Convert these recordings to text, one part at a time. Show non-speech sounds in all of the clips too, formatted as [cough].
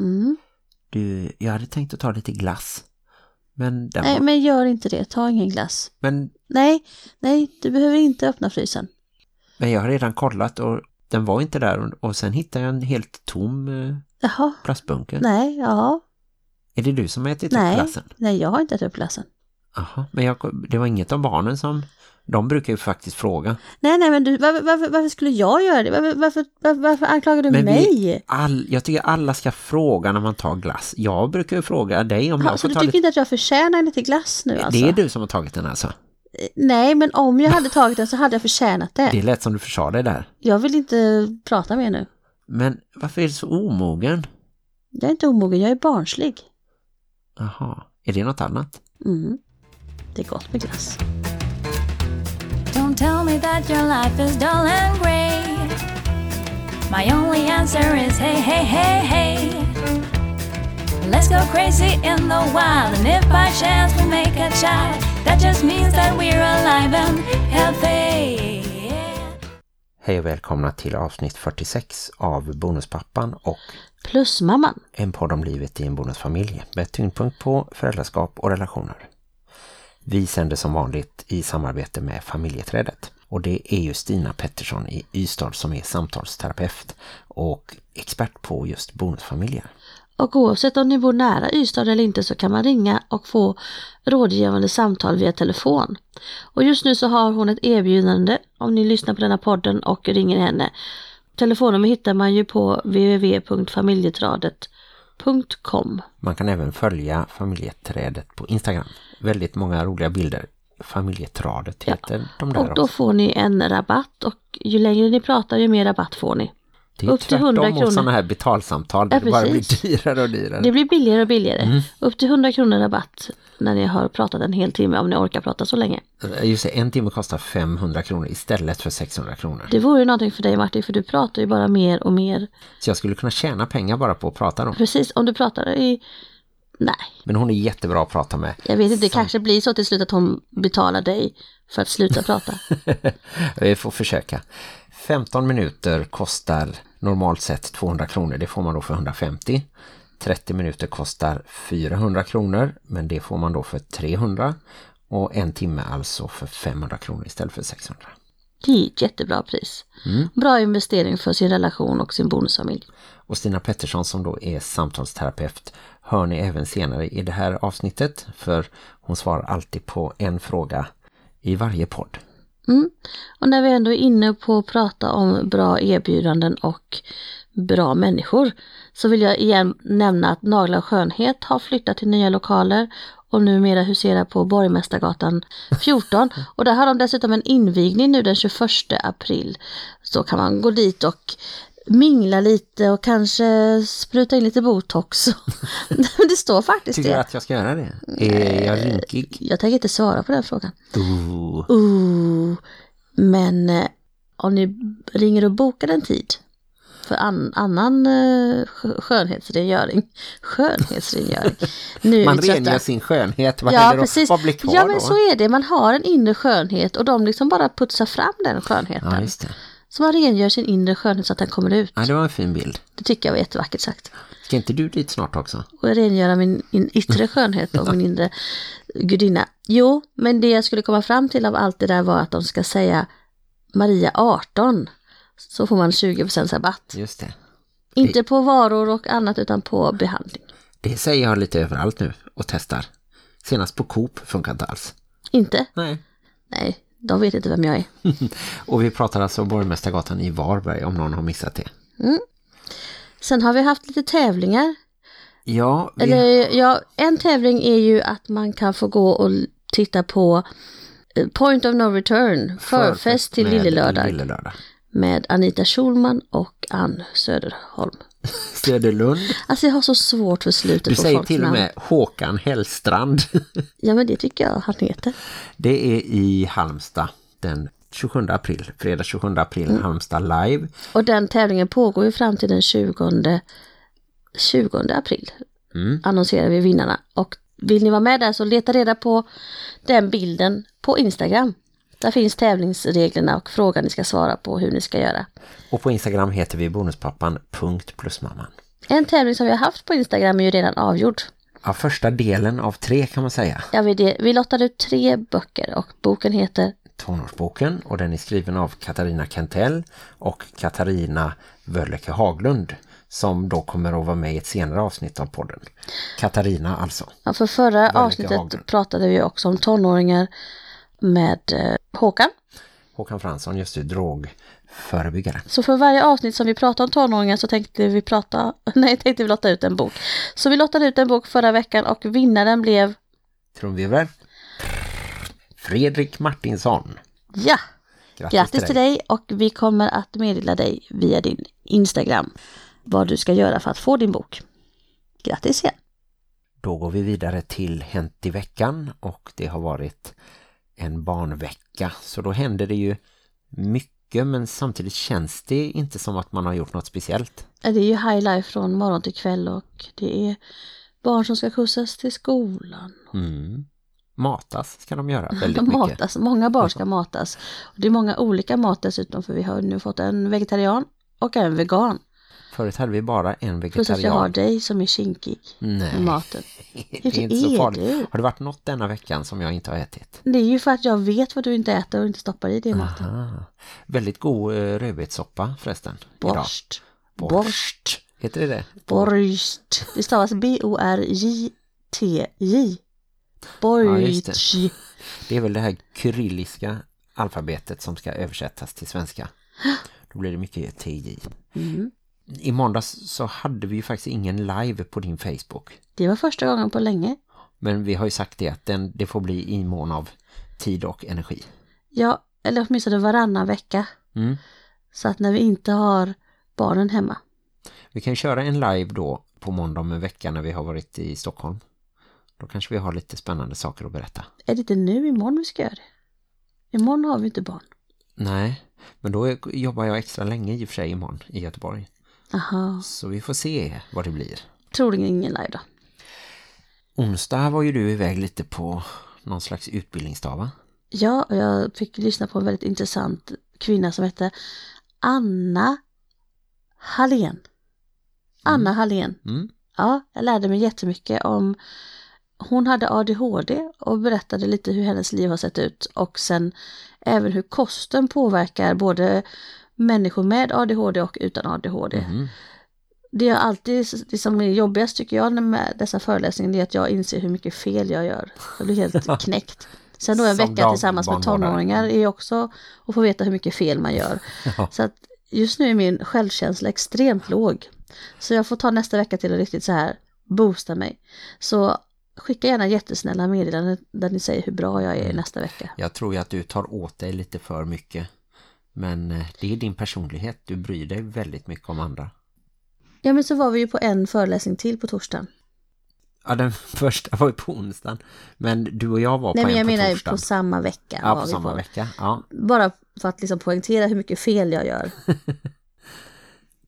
Mm. Du, jag hade tänkt att ta lite glass. Men, Nej, var, men gör inte det. Ta ingen glass. men, Nej, nej, du behöver inte öppna frysen. men jag har redan kollat och den var inte där. Och, sen hittade jag en helt tom eh, Jaha, plastbunke. nej, ja, Är det du som har ätit upp nej, glassen? nej, jag har inte ätit upp glassen. Jaha, men jag, det var inget av barnen som... De brukar ju faktiskt fråga. Nej, nej, men du, varför, varför, varför skulle jag göra det? Varför, varför, varför, anklagar du Men vi- mig? All, jag tycker alla ska fråga när man tar glass. Jag brukar ju fråga dig om Ja, jag så du tycker lite... inte att jag förtjänar lite glass nu alltså? Det är du som har tagit den alltså. Nej, men om jag hade tagit den så hade jag förtjänat det. Det lät som du försade dig där. Jag vill inte prata mer nu. Men varför är det så omogen? Jag är inte omogen, jag är barnslig. Jaha, är det något annat? Mm. Det är gott med glass. Don't tell me that your life is dull and grey. My only answer is hey, hey, hey, hey. Let's go crazy in the wild, and if by chance we make a child, that just means that we're alive and healthy. Hej och välkomna till avsnitt 46 av Bonuspappan och Plus mamman. en podd om livet i en bonusfamilj med tyngdpunkt på föräldraskap och relationer. Vi sänder som vanligt i samarbete med familjeträdet och det är ju Stina Pettersson i Ystad som är samtalsterapeut och expert på just bonusfamiljer. Och oavsett om ni bor nära Ystad eller inte så kan man ringa och få rådgivande samtal via telefon. Och just nu så har hon ett erbjudande om ni lyssnar på denna podden och ringer henne. Telefonnummer hittar man ju på www.familjetradet.com. Man kan även följa familjeträdet på Instagram. Väldigt många roliga bilder. Familjetradet Ja. heter de där Och då också. får ni en rabatt och ju längre ni pratar ju mer rabatt får ni. Det är upp till tvärtom 100 mot kronor. sådana här betalsamtal där Ja, det bara blir dyrare och dyrare. Det blir billigare och billigare. Mm. Upp till 100 kronor rabatt när ni har pratat en hel timme om ni orkar prata så länge. Just det, en timme kostar 500 kronor istället för 600 kronor. Det vore ju någonting för dig Martin för du pratar ju bara mer och mer. Så jag skulle kunna tjäna pengar bara på att prata då. Precis, om du pratar i... Nej, Men hon är jättebra att prata med. jag vet inte, det kanske blir så till slut att hon betalar dig för att sluta prata. [laughs] Vi får försöka. 15 minuter kostar normalt sett 200 kronor. Det får man då för 150. 30 minuter kostar 400 kronor. Men det får man då för 300. Och en timme alltså för 500 kronor istället för 600. Det är ett jättebra pris. Bra investering för sin relation och sin bonusfamilj. Och Stina Pettersson som då är samtalsterapeut hör ni även senare i det här avsnittet. För hon svarar alltid på en fråga i varje podd. Mm. Och när vi ändå är inne på att prata om bra erbjudanden och bra människor så vill jag igen nämna att Nagla Skönhet har flyttat till nya lokaler och numera huserar på Borgmästargatan 14 [laughs] och där har de dessutom en invigning nu den 21 april. Så kan man gå dit och mingla lite och kanske spruta in lite botox. [laughs] det står faktiskt Tycker du det. att jag ska göra det? Är jag rynkig? Jag tänker inte svara på den frågan. Ooh. Ooh, men eh, om ni ringer och bokar en tid för an, annan eh, skö- skönhetsrengöring, [laughs] skönhetsrengöring. Nu Man rengör sin skönhet. Vad, Ja, precis. Vad blir kvar ja, men då? så är det. Man har en inre skönhet och de liksom bara putsar fram den skönheten. Ja, just det. Så man rengör sin inre skönhet så att den kommer ut. Ja, det var en fin bild. Det tycker jag var jättevackert sagt. Ska inte du dit snart också? och rengöra min in, yttre [laughs] skönhet och min inre gudinna. Jo, men det jag skulle komma fram till av allt det där var att de ska säga Maria 18 så får man 20% rabatt. Just det. Inte på varor och annat utan på behandling. Det säger jag lite överallt nu och testar. Senast på Coop funkar inte alls. Inte? Nej. Nej, de vet inte vem jag är. [laughs] Och vi pratar alltså om Borgmästargatan i Varberg om någon har missat det. Sen har vi haft lite tävlingar. Ja, vi... Eller, ja, en tävling är ju att man kan få gå och titta på eh, Point of No Return, förfest till Lillelördag Lillelördag. Med Anita Schulman och Ann Söderholm. [laughs] Söderlund. Alltså jag har så svårt för slutet Du på säger folks till och namn. med Håkan Hellstrand. [laughs] Ja men det tycker jag han heter. Det är i Halmstad den 27 april. Fredag 27 april, Mm. Halmstad live. Och den tävlingen pågår ju fram till den 20, 20 april. Mm. Annonserar vi vinnarna. Och vill ni vara med där så leta reda på den bilden på Instagram. Där finns tävlingsreglerna och frågan ni ska svara på hur ni ska göra. Och på Instagram heter vi bonuspappan.plusmamman. En tävling som vi har haft på Instagram är ju redan avgjord. Ja, första delen av tre kan man säga. Ja, vi, vi lottade ut tre böcker och boken heter Tonårsboken och den är skriven av Katarina Kentell och Katarina Wölleke Haglund som då kommer att vara med i ett senare avsnitt av podden. Katarina alltså. Ja, för förra Wölleke avsnittet Haglund. pratade vi också om tonåringar med eh, Håkan. Håkan Fransson, just det, drogförebyggare. Så för varje avsnitt som vi pratar om tonåringar så tänkte vi prata, [laughs] nej tänkte vi lotta ut en bok. Så vi lottade ut en bok förra veckan och vinnaren blev, Trumvirvel. Fredrik Martinsson. ja, Grattis, grattis till dig och vi kommer att meddela dig via din Instagram vad du ska göra för att få din bok. Grattis igen! Då går vi vidare till Hänt i veckan och det har varit en barnvecka. Så då händer det ju mycket men samtidigt känns det inte som att man har gjort något speciellt. Det är ju high life från morgon till kväll och det är barn som ska skjutsas till skolan. Mm. Matas ska de göra [laughs] väldigt mycket. Matas, många barn ska matas. Det är många olika mat dessutom för vi har nu fått en vegetarian och en vegan. Förut hade vi bara en Plus att jag har vegetarian. dig som är kinkig med Nej, maten. [laughs] det är inte är så farligt. du? Har det varit något denna veckan som jag inte har ätit? Det är ju för att jag vet vad du inte äter och inte stoppar i din mat. Ah, väldigt god eh, rödbetssoppa förresten. Borst. Borst. Borst. Heter det det? Borst. Det stavas B-O-R-J-T-J. Ja, just det. Borst. Det är väl det här kyrilliska alfabetet som ska översättas till svenska. [gasps] Då blir det mycket TJ. Mm. I måndags så hade vi ju faktiskt ingen live på din Facebook. Det var första gången på länge. Men vi har ju sagt det att den, det får bli i mån av tid och energi. Ja, eller åtminstone varannan vecka. Mm. Så att när vi inte har barnen hemma. Vi kan köra en live då på måndag om en vecka när vi har varit i Stockholm. Då kanske vi har lite spännande saker att berätta. Är det inte nu imorgon vi ska göra det? Imorgon har vi inte barn. Nej, men då jobbar jag extra länge i och för sig imorgon i Göteborg. Aha, Så vi får se vad det blir. troligen ingen live då. Onsdag var ju du iväg lite på någon slags utbildningsdag va? Ja, och jag fick lyssna på en väldigt intressant kvinna som hette Anna Hallén. Anna Hallén. Mm. Ja, jag lärde mig jättemycket om hon hade ADHD och berättade lite hur hennes liv har sett ut och sen även hur kosten påverkar både människor med ADHD och utan ADHD. Mhm. Det är alltid det som är jobbigast tycker jag med dessa föreläsningar det är att jag inser hur mycket fel jag gör. Jag blir helt [laughs] knäckt. Sen då en vecka tillsammans med tonåringar är också att få veta hur mycket fel man gör. [laughs] Ja. Så att just nu är min självkänsla extremt låg. Så jag får ta nästa vecka till att riktigt så här boosta mig. Så skicka gärna jättesnälla meddelanden där ni säger hur bra jag är Mm. nästa vecka. Jag tror ju att du tar åt dig lite för mycket. Men eh, det är din personlighet. Du bryr dig väldigt mycket om andra. Ja men så var vi ju på en föreläsning till på torsdagen. Ja, den [laughs] första var ju på onsdagen. Men du och jag var Nej på men en jag på menar torsdagen. på samma vecka. ja, på samma vecka. Ja. Bara för att liksom poängtera hur mycket fel jag gör. [laughs]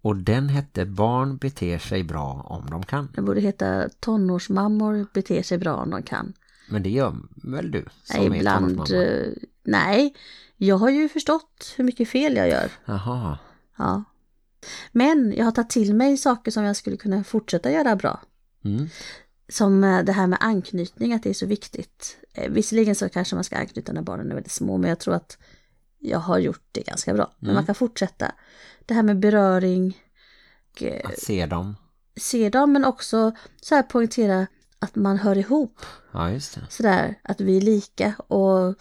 Och den hette Barn beter sig bra om de kan. Det borde heta tonårsmammor beter sig bra om de kan. Men det gör väl du? Som Nej, är ibland... Nej, jag har ju förstått hur mycket fel jag gör. Jaha. Ja. Men jag har tagit till mig saker som jag skulle kunna fortsätta göra bra. Mm. Som eh, det här med anknytning, att det är så viktigt. Eh, Visserligen så kanske man ska anknyta när barnen är väldigt små, men jag tror att jag har gjort det ganska bra. Men Mm. man kan fortsätta. Det här med beröring, och, eh, Att se dem. se dem, men också så här poängtera att man hör ihop. Ja, just det. Sådär, att vi är lika och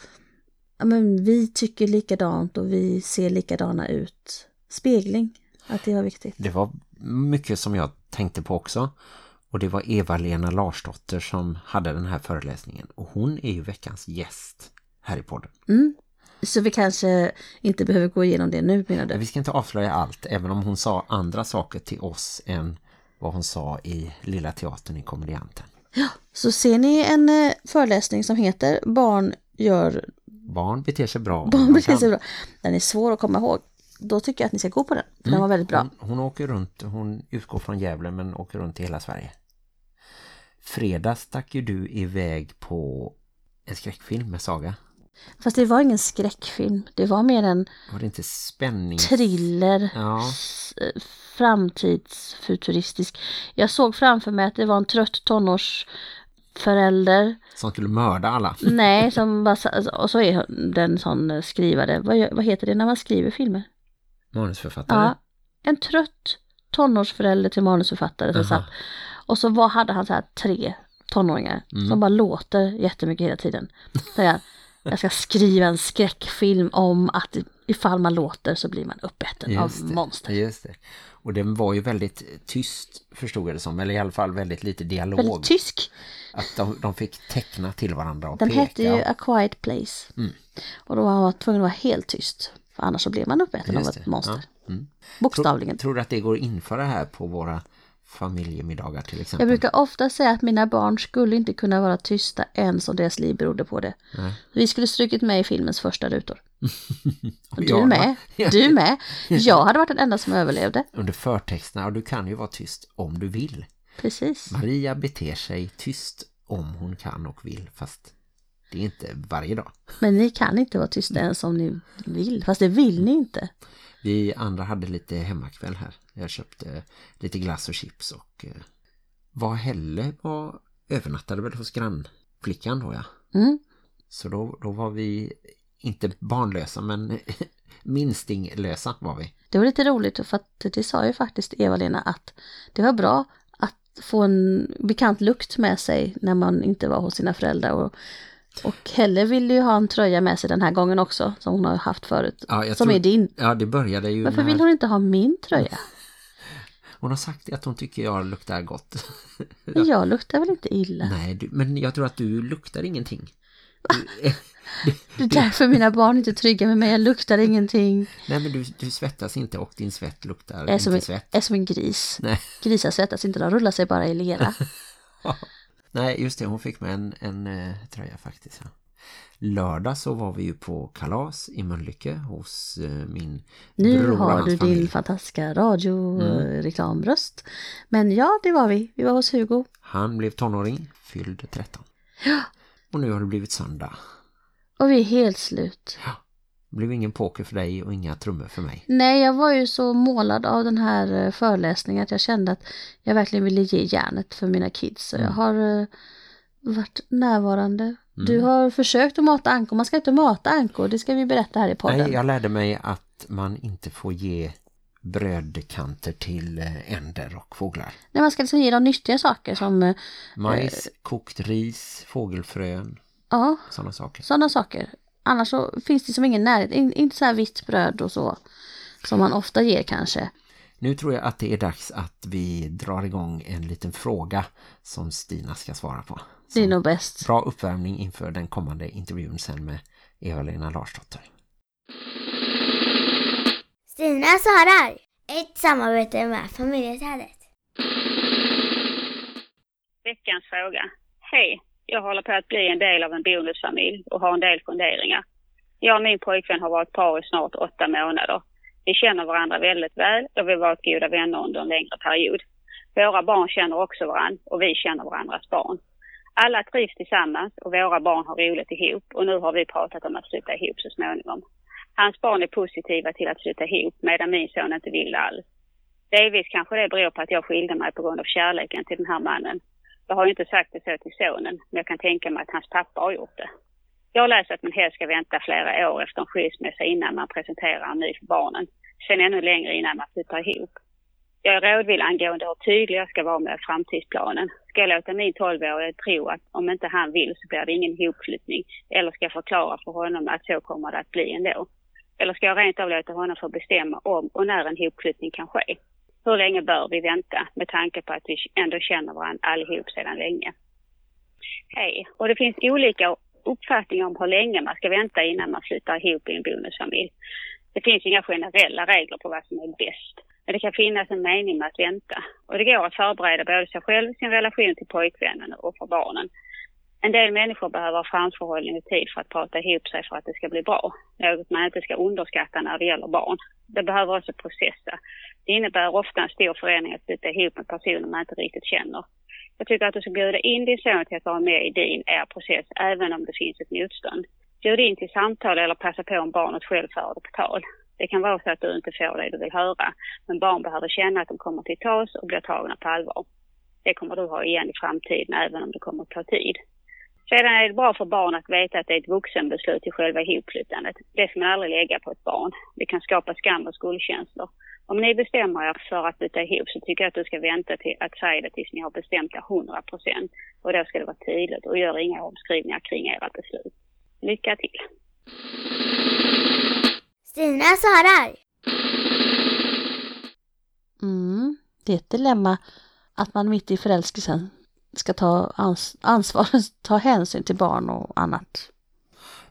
men vi tycker likadant och vi ser likadana ut. Spegling, att det var viktigt. Det var mycket som jag tänkte på också. Och det var Eva-Lena Larsdotter som hade den här föreläsningen. Och hon är ju veckans gäst här i podden. Mm. Så vi kanske inte behöver gå igenom det nu menar du? Vi ska inte avslöja allt, även om hon sa andra saker till oss än vad hon sa i Lilla Teatern i Komedianten. Så ser ni en eh, föreläsning som heter Barn gör Barn beter sig bra. barn beter sig bra. Den är svår att komma ihåg. Då tycker jag att ni ska gå på den. För Den var väldigt bra. Hon, hon åker runt, hon utgår från Gävle men åker runt i hela Sverige. Fredag stack ju du iväg på en skräckfilm med Saga. Fast det var ingen skräckfilm. Det var mer en Var det inte spänning? thriller. Ja, eh, Framtidsfuturistisk. Jag såg framför mig att det var en trött tonårsförälder. som skulle mörda alla. Nej, [laughs] som bara, sa- och så är den sån eh, skrivare. Vad, vad heter det när man skriver filmer? Manusförfattare. Ja, en trött tonårsförälder till manusförfattare som satt. Och så var, hade han så här tre tonåringar Mm. som bara låter jättemycket hela tiden. Så jag, jag ska skriva en skräckfilm om att ifall man låter så blir man uppäten av monster. Just det. Och den var ju väldigt tyst förstod jag det som. Eller i alla fall väldigt lite dialog. Väldigt tysk. Att de, de fick teckna till varandra och Den peka. hette ju A Quiet Place. Mm. Och då var man tvungen att vara helt tyst. För annars så blev man uppäten av ett monster. ja. Mm. Bokstavligen. Tror du att det går att införa här på våra familjemiddagar till exempel? Jag brukar ofta säga att mina barn skulle inte kunna vara tysta ens om deras liv berodde på det. Nej. Vi skulle strukit med i filmens första rutor. [laughs] Och du med. Du [laughs] med. Jag hade varit den enda som överlevde. Under förtexterna, och du kan ju vara tyst om du vill. Precis. Maria beter sig tyst om hon kan och vill, fast det är inte varje dag. Men ni kan inte vara tysta ens om ni vill. Fast det vill ni inte. Vi andra hade lite hemmakväll här. Jag köpte lite glass och chips och eh, var Helle var övernattade väl hos grannflickan då ja. Mm. Så då, då var vi inte barnlösa men [laughs] minstinglösa var vi. Det var lite roligt för att det sa ju faktiskt Eva-Lena att det var bra få en bekant lukt med sig när man inte var hos sina föräldrar. Och, och Helle ville ju ha en tröja med sig den här gången också som hon har haft förut. Ja, som tror- är din. Ja det började ju Varför när... vill hon inte ha min tröja? [laughs] Hon har sagt att hon tycker jag luktar gott. [laughs] Jag luktar väl inte illa? Nej, du, men jag tror att du luktar ingenting. [laughs] Det är därför mina barn inte är trygga med mig. Jag luktar ingenting. Nej men du, du svettas inte och din svett luktar är inte som, en, svett. är som en gris. Nej. Grisar svettas inte, de rullar sig bara i lera. [laughs] Nej, just det. Hon fick med en, en eh, tröja faktiskt. Ja. Lördag så var vi ju på kalas i Mölnlycke hos eh, min Nu bror har du familj. din fantastiska radioreklamröst. Men ja, det var vi. Vi var hos Hugo. Han blev tonåring, fyllde 13. Och nu har det blivit söndag. Och vi är helt slut. Det blev ingen poker för dig och inga trummor för mig. Nej, jag var ju så målad av den här eh, föreläsningen att jag kände att jag verkligen ville ge järnet för mina kids. Så jag Mm. har eh, varit närvarande. Du har försökt att mata ankor. Man ska inte mata ankor, det ska vi berätta här i podden. Nej, jag lärde mig att man inte får ge brödkanter till eh, änder och fåglar. Nej, man ska liksom ge dem nyttiga saker som, eh, Majs, kokt ris, fågelfrön, ja, sådana saker. sådana saker. Annars så finns det som ingen närhet, In, inte så här vitt bröd och så. Som man ofta ger kanske. Nu tror jag att det är dags att vi drar igång en liten fråga som Stina ska svara på. Det är nog bäst. Bra uppvärmning inför den kommande intervjun sen med Eva-Lena Larsdotter. Stina svarar. Ett samarbete med familjeträdet. Veckans fråga. Hej, jag håller på att bli en del av en bonusfamilj och har en del funderingar. Jag och min pojkvän har varit par i snart åtta månader. Vi känner varandra väldigt väl och vi har varit goda vänner under en längre period. Våra barn känner också varandra och vi känner varandras barn. Alla trivs tillsammans och våra barn har roligt ihop och nu har vi pratat om att sluta ihop så småningom. Hans barn är positiva till att sluta ihop medan min son inte vill det alls. Delvis kanske det beror på att jag skilde mig på grund av kärleken till den här mannen. Jag har ju inte sagt det så till sonen, men jag kan tänka mig att hans pappa har gjort det. Jag läser att man helst ska vänta flera år efter en skilsmässa innan man presenterar en ny för barnen. Sen ännu längre innan man flyttar ihop. Jag är rådvill angående hur tydlig jag ska vara med framtidsplanen. Ska jag låta min 12-årige tro att om inte han vill så blir det ingen ihopflyttning? Eller ska jag förklara för honom att så kommer det att bli ändå? Eller ska jag rent av låta honom få bestämma om och när en hopflyttning kan ske? Hur länge bör vi vänta med tanke på att vi ändå känner varandra allihop sedan länge? Hej. Och det finns olika uppfattningar om hur länge man ska vänta innan man flyttar ihop i en bonusfamilj. Det finns inga generella regler på vad som är bäst. Men det kan finnas en mening med att vänta. Och det går att förbereda både sig själv, sin relation till pojkvännen och för barnen. En del människor behöver framförhållning och tid för att prata ihop sig för att det ska bli bra. Något man inte ska underskatta när det gäller barn. Det behöver också processa. Det innebär ofta en stor förändring att flytta ihop med personer man inte riktigt känner. Jag tycker att du ska bjuda in din son till att vara med i din, er process, även om det finns ett motstånd. Bjud in till samtal eller passa på om barnet själv för det på tal. Det kan vara så att du inte får det du vill höra, men barn behöver känna att de kommer till tals och blir tagna på allvar. Det kommer du ha igen i framtiden, även om det kommer att ta tid. Sedan är det bra för barn att veta att det är ett vuxenbeslut i själva ihopflyttandet. Det ska man aldrig lägga på ett barn. Det kan skapa skam och skuldkänslor. Om ni bestämmer er för att flytta ihop så tycker jag att du ska vänta till att säga det tills ni har bestämt er 100 procent. Och då ska det vara tydligt och gör inga omskrivningar kring era beslut. Lycka till! Stina svarar. Mm, det är ett dilemma att man mitt i förälskelsen ska ta ans ansvar, [laughs] ta hänsyn till barn och annat.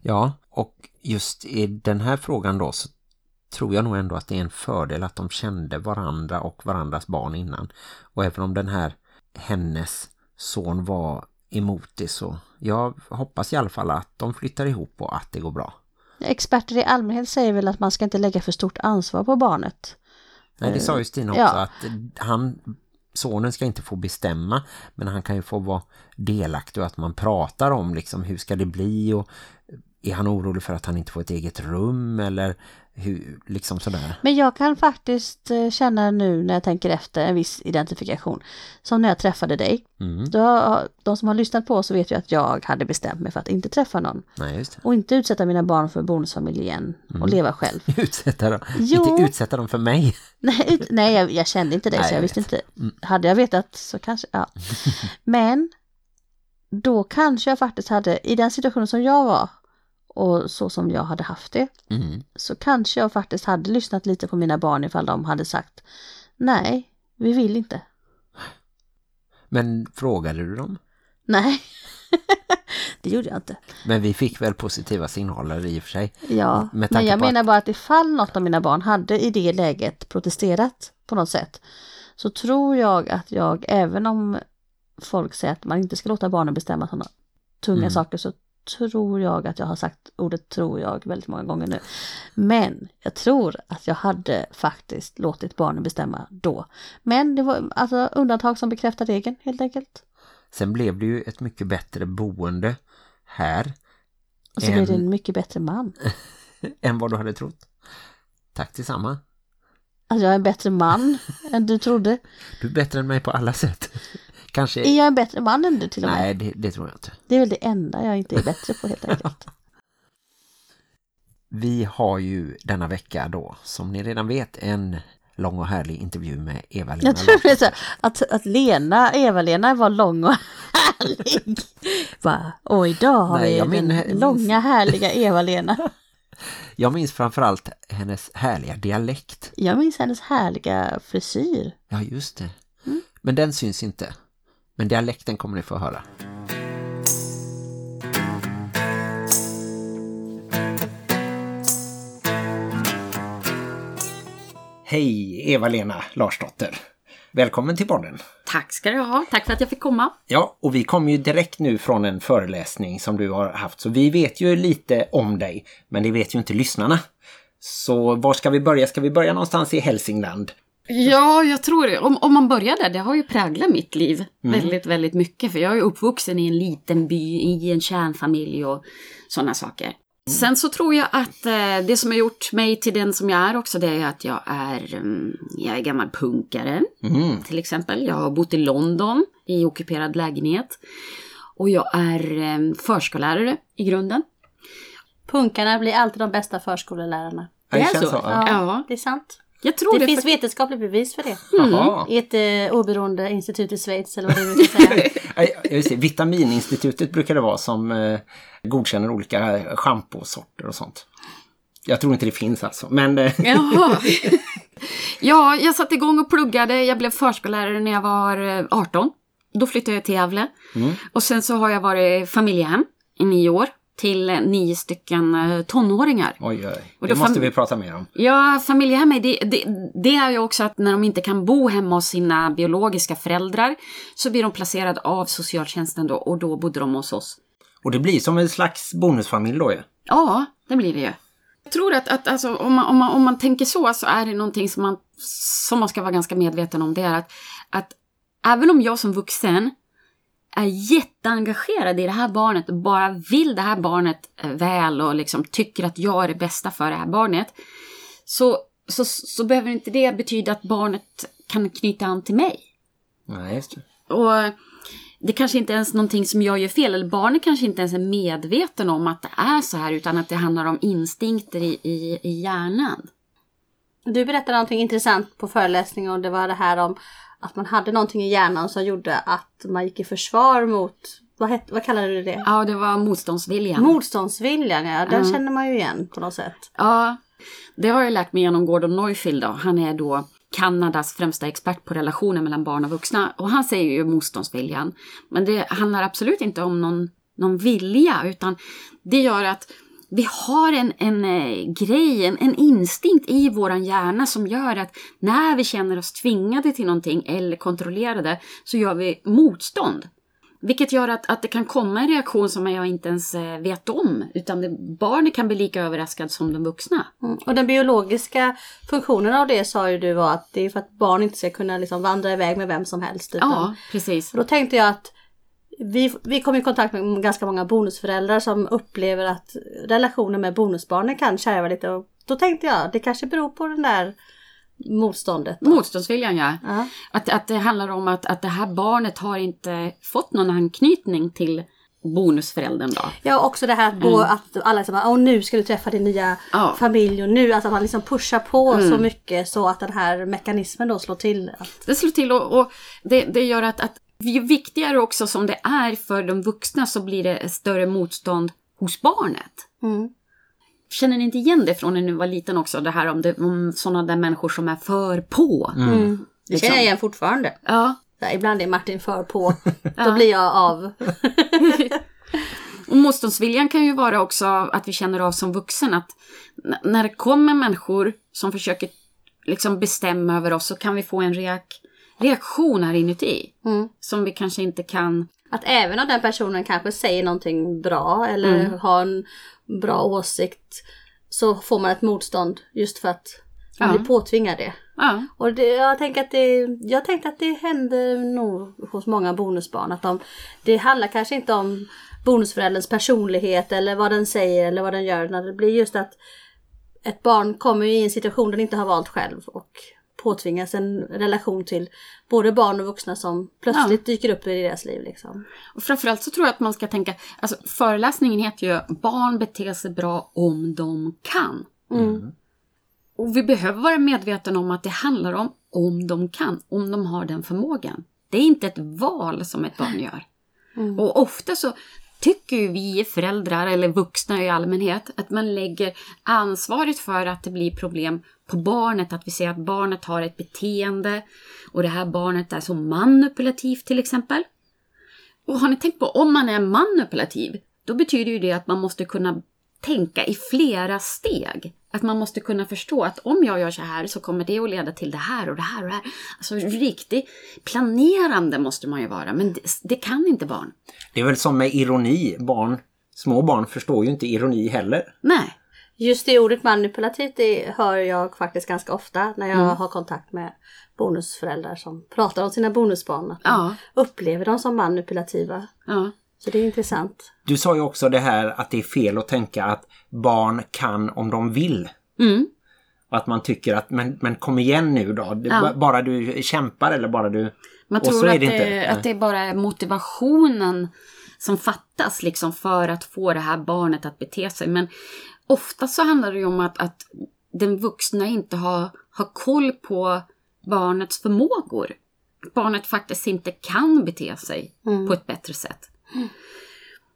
Ja, och just i den här frågan då så tror jag nog ändå att det är en fördel att de kände varandra och varandras barn innan. Och även om den här hennes son var emot det så jag hoppas i alla fall att de flyttar ihop och att det går bra. Experter i allmänhet säger väl att man ska inte lägga för stort ansvar på barnet. Nej, det sa ju Stina också Ja. att han, sonen ska inte få bestämma men han kan ju få vara delaktig och att man pratar om liksom hur ska det bli och är han orolig för att han inte får ett eget rum eller hur, liksom sådär. Men jag kan faktiskt eh, känna nu när jag tänker efter en viss identifikation. Som när jag träffade dig. Mm. Då, de som har lyssnat på så vet ju att jag hade bestämt mig för att inte träffa någon. Nej. Och inte utsätta mina barn för bonusfamilj igen och leva själv. [laughs] Utsätta dem, Jo. inte utsätta dem för mig. [laughs] Nej, ut, nej jag, jag kände inte Nej, så jag jag visste inte. Hade jag vetat så kanske, ja. [laughs] Men då kanske jag faktiskt hade, i den situationen som jag var och så som jag hade haft det, Mm. så kanske jag faktiskt hade lyssnat lite på mina barn ifall de hade sagt nej, vi vill inte. Men frågade du dem? Nej, [laughs] det gjorde jag inte. Men vi fick väl positiva signaler i och för sig. Ja, men jag menar att- bara att ifall något av mina barn hade i det läget protesterat på något sätt så tror jag att jag, även om folk säger att man inte ska låta barnen bestämma sådana tunga Mm. saker så tror jag att jag har sagt ordet tror jag väldigt många gånger nu. Men jag tror att jag hade faktiskt låtit barnen bestämma då. Men det var alltså undantag som bekräftar regeln helt enkelt. Sen blev det ju ett mycket bättre boende här Och så blev det En- mycket bättre man. [laughs] än vad du hade trott. Tack tillsamma. Alltså jag är en bättre man än du trodde. Du är bättre än mig på alla sätt. Kanske... Är jag en bättre man än du till och med? Nej, det, det tror jag inte. Det är väl det enda jag inte är bättre på helt enkelt. [laughs] Vi har ju denna vecka då, som ni redan vet, en lång och härlig intervju med Eva-Lena Jag tror det är att, att Lena, Eva-Lena var lång och härlig. Va? Och idag har Nej, vi den långa härliga Eva-Lena. [laughs] Jag minns framförallt hennes härliga dialekt. Jag minns hennes härliga frisyr. Ja, just det. Mm. Men den syns inte. Men dialekten kommer ni få höra. Hej Eva-Lena Larsdotter. Välkommen till podden. Tack ska du ha. Tack för att jag fick komma. Ja, och vi kommer ju direkt nu från en föreläsning som du har haft. Så vi vet ju lite om dig, men det vet ju inte lyssnarna. Så var ska vi börja? Ska vi börja någonstans i Hälsingland? Ja, jag tror det. Om, om man börjar där, det har ju präglat mitt liv väldigt, väldigt mycket. För jag är uppvuxen i en liten by, i en kärnfamilj och sådana saker. Sen så tror jag att eh, det som har gjort mig till den som jag är också, det är att jag är, mm, jag är gammal punkare. Mm. Till exempel. Jag har bott i London i ockuperad lägenhet. Och jag är eh, förskollärare i grunden. Punkarna blir alltid de bästa förskolelärarna. Ja, det känns så, ja. Ja. det är sant. Jag tror Det, det. finns för- vetenskapligt bevis för det. Jaha. I ett eh, oberoende institut i Schweiz eller vad det brukar säga. [laughs] Jag Vitamininstitutet brukar det vara som eh, godkänner olika schamposorter och sånt. Jag tror inte det finns alltså, men eh, [laughs] ja, jag satte igång och pluggade. Jag blev förskollärare när jag var eh, 18. Då flyttade jag till Gävle. Och sen så har jag varit familjehem i nio år till eh, nio stycken eh, tonåringar. oj, oj, Och det då måste vi prata mer om. Ja, familjehem det, det, det är ju också att när de inte kan bo hemma hos sina biologiska föräldrar så blir de placerade av socialtjänsten då och då bodde de hos oss. Och det blir som en slags bonusfamilj då ju. Ja, det blir det ju. Jag tror att, att alltså, om, man, om, man, om man tänker så, så är det någonting som man, som man ska vara ganska medveten om. Det är att, att även om jag som vuxen är jätteengagerad i det här barnet och bara vill det här barnet eh, väl och liksom tycker att jag är det bästa för det här barnet. Så, så, så behöver inte det betyda att barnet kan knyta an till mig. Nej, just det. Och det kanske inte ens är någonting som jag gör fel, eller barnet kanske inte ens är medveten om att det är så här, utan att det handlar om instinkter i, i, i hjärnan. Du berättade någonting intressant på föreläsningen och det var det här om att man hade någonting i hjärnan som gjorde att man gick i försvar mot, vad, het, vad kallade du det? Ja, det var motståndsviljan. Motståndsviljan, ja. Den känner man ju igen på något sätt. Ja, det har jag lärt mig genom Gordon Neufeld. Då. Han är då Kanadas främsta expert på relationer mellan barn och vuxna. Och han säger ju motståndsviljan. Men det handlar absolut inte om någon, någon vilja, utan det gör att vi har en, en eh, grej, en, en instinkt i våran hjärna som gör att när vi känner oss tvingade till någonting eller kontrollerade så gör vi motstånd. Vilket gör att, att det kan komma en reaktion som jag inte ens eh, vet om. Utan det, barnet kan bli lika överraskad som de vuxna. Mm. Och den biologiska funktionen av det sa ju du var att det är för att barn inte ska kunna liksom vandra iväg med vem som helst. Utan, Ja, precis. Och Då tänkte jag att vi, vi kom i kontakt med ganska många bonusföräldrar som upplever att relationen med bonusbarnen kan kärva lite. Och då tänkte jag det kanske beror på den där motståndet. då. Motståndsviljan ja. Ja. Att, att det handlar om att, att det här barnet har inte fått någon anknytning till bonusföräldern då. Ja, också det här att, gå, att alla liksom, åh nu ska du träffa din nya Ja. familj och nu, alltså att man liksom pushar på så mycket så att den här mekanismen då slår till. Att, Det slår till och, och det, det gör att, att ju viktigare också som det är för de vuxna så blir det större motstånd hos barnet. mm. Känner ni inte igen det från när ni var liten också? Det här om, det, om sådana där människor som är för på. Mm. Det Liksom. känner jag igen fortfarande. Ja. Här, ibland är Martin för på, [laughs] då blir jag av. [laughs] Och motståndsviljan kan ju vara också att vi känner av som vuxen att när det kommer människor som försöker liksom bestämma över oss så kan vi få en reak reaktion här inuti. Mm. Som vi kanske inte kan... Att även om den personen kanske säger någonting bra eller har en bra åsikt så får man ett motstånd just för att man Ja. blir påtvingad det. Ja, Och det, jag, tänker att det, jag tänkte att det händer nog hos många bonusbarn. Att de, det handlar kanske inte om bonusförälderns personlighet eller vad den säger eller vad den gör. När det blir just att ett barn kommer i en situation den inte har valt själv och påtvingas en relation till både barn och vuxna som plötsligt dyker upp i deras liv. Liksom. och framförallt så tror jag att man ska tänka... Alltså föreläsningen heter ju Barn beter sig bra om de kan. Mm. Och vi behöver vara medvetna om att det handlar om om de kan, om de har den förmågan. Det är inte ett val som ett barn gör. Och ofta så tycker ju vi föräldrar eller vuxna i allmänhet att man lägger ansvaret för att det blir problem på barnet. Att vi ser att barnet har ett beteende och det här barnet är så manipulativt till exempel. Och har ni tänkt på, om man är manipulativ, då betyder ju det att man måste kunna tänka i flera steg. Att man måste kunna förstå att om jag gör så här så kommer det att leda till det här och det här och det här. Alltså riktigt planerande måste man ju vara, men det, det kan inte barn. Det är väl som med ironi. Barn, små barn förstår ju inte ironi heller. Nej. Just det ordet manipulativt det hör jag faktiskt ganska ofta när jag har kontakt med bonusföräldrar som pratar om sina bonusbarn. Att Ja. de upplever dem som manipulativa. Ja. Så det är intressant. Du sa ju också det här att det är fel att tänka att barn kan om de vill. Mm. Och att man tycker att, men, men kom igen nu då. Ja. Bara du kämpar eller bara du... Man tror att det inte. att det bara är motivationen som fattas liksom för att få det här barnet att bete sig. Men ofta så handlar det ju om att, att den vuxna inte har, har koll på barnets förmågor. Barnet faktiskt inte kan bete sig på ett bättre sätt.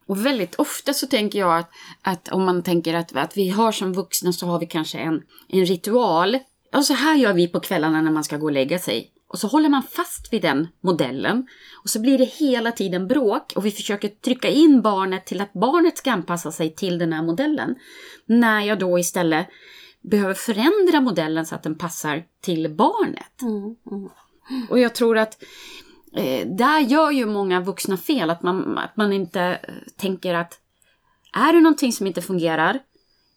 Och väldigt ofta så tänker jag att, att om man tänker att, att vi har som vuxna så har vi kanske en, en ritual. Ja, så här gör vi på kvällarna när man ska gå och lägga sig. Och så håller man fast vid den modellen. Och så blir det hela tiden bråk och vi försöker trycka in barnet till att barnet ska anpassa sig till den här modellen. När jag då istället behöver förändra modellen så att den passar till barnet. Och jag tror att eh, där gör ju många vuxna fel. Att man, att man inte eh, tänker att är det någonting som inte fungerar,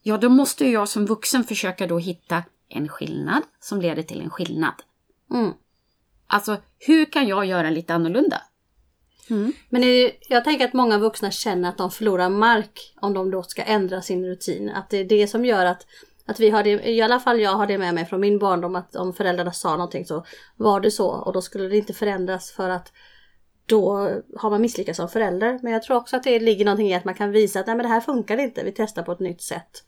ja då måste ju jag som vuxen försöka då hitta en skillnad som leder till en skillnad. Mm. Alltså, hur kan jag göra lite annorlunda? Men är det, jag tänker att många vuxna känner att de förlorar mark om de då ska ändra sin rutin. Att det är det som gör att, att vi har det, i alla fall jag har det med mig från min barndom att om föräldrarna sa någonting så var det så och då skulle det inte förändras för att då har man misslyckats som förälder. Men jag tror också att det ligger någonting i att man kan visa att nej men det här funkar inte, vi testar på ett nytt sätt.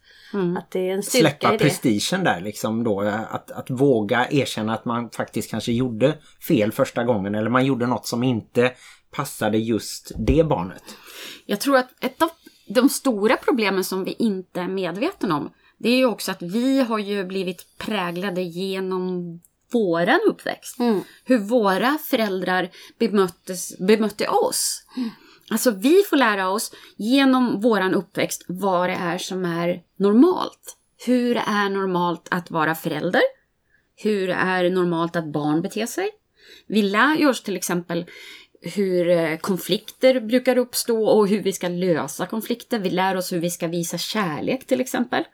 Att det är en styrka Släppa i det. prestigen där liksom då. Att, att våga erkänna att man faktiskt kanske gjorde fel första gången. Eller man gjorde något som inte passade just det barnet. Jag tror att ett av de stora problemen som vi inte är medvetna om, det är ju också att vi har ju blivit präglade genom våran uppväxt. Hur våra föräldrar bemöttes, bemötte oss. Alltså vi får lära oss genom våran uppväxt vad det är som är normalt. Hur är normalt att vara förälder. Hur är normalt att barn beter sig. Vi lär ju oss till exempel hur eh, konflikter brukar uppstå och hur vi ska lösa konflikter. Vi lär oss hur vi ska visa kärlek till exempel.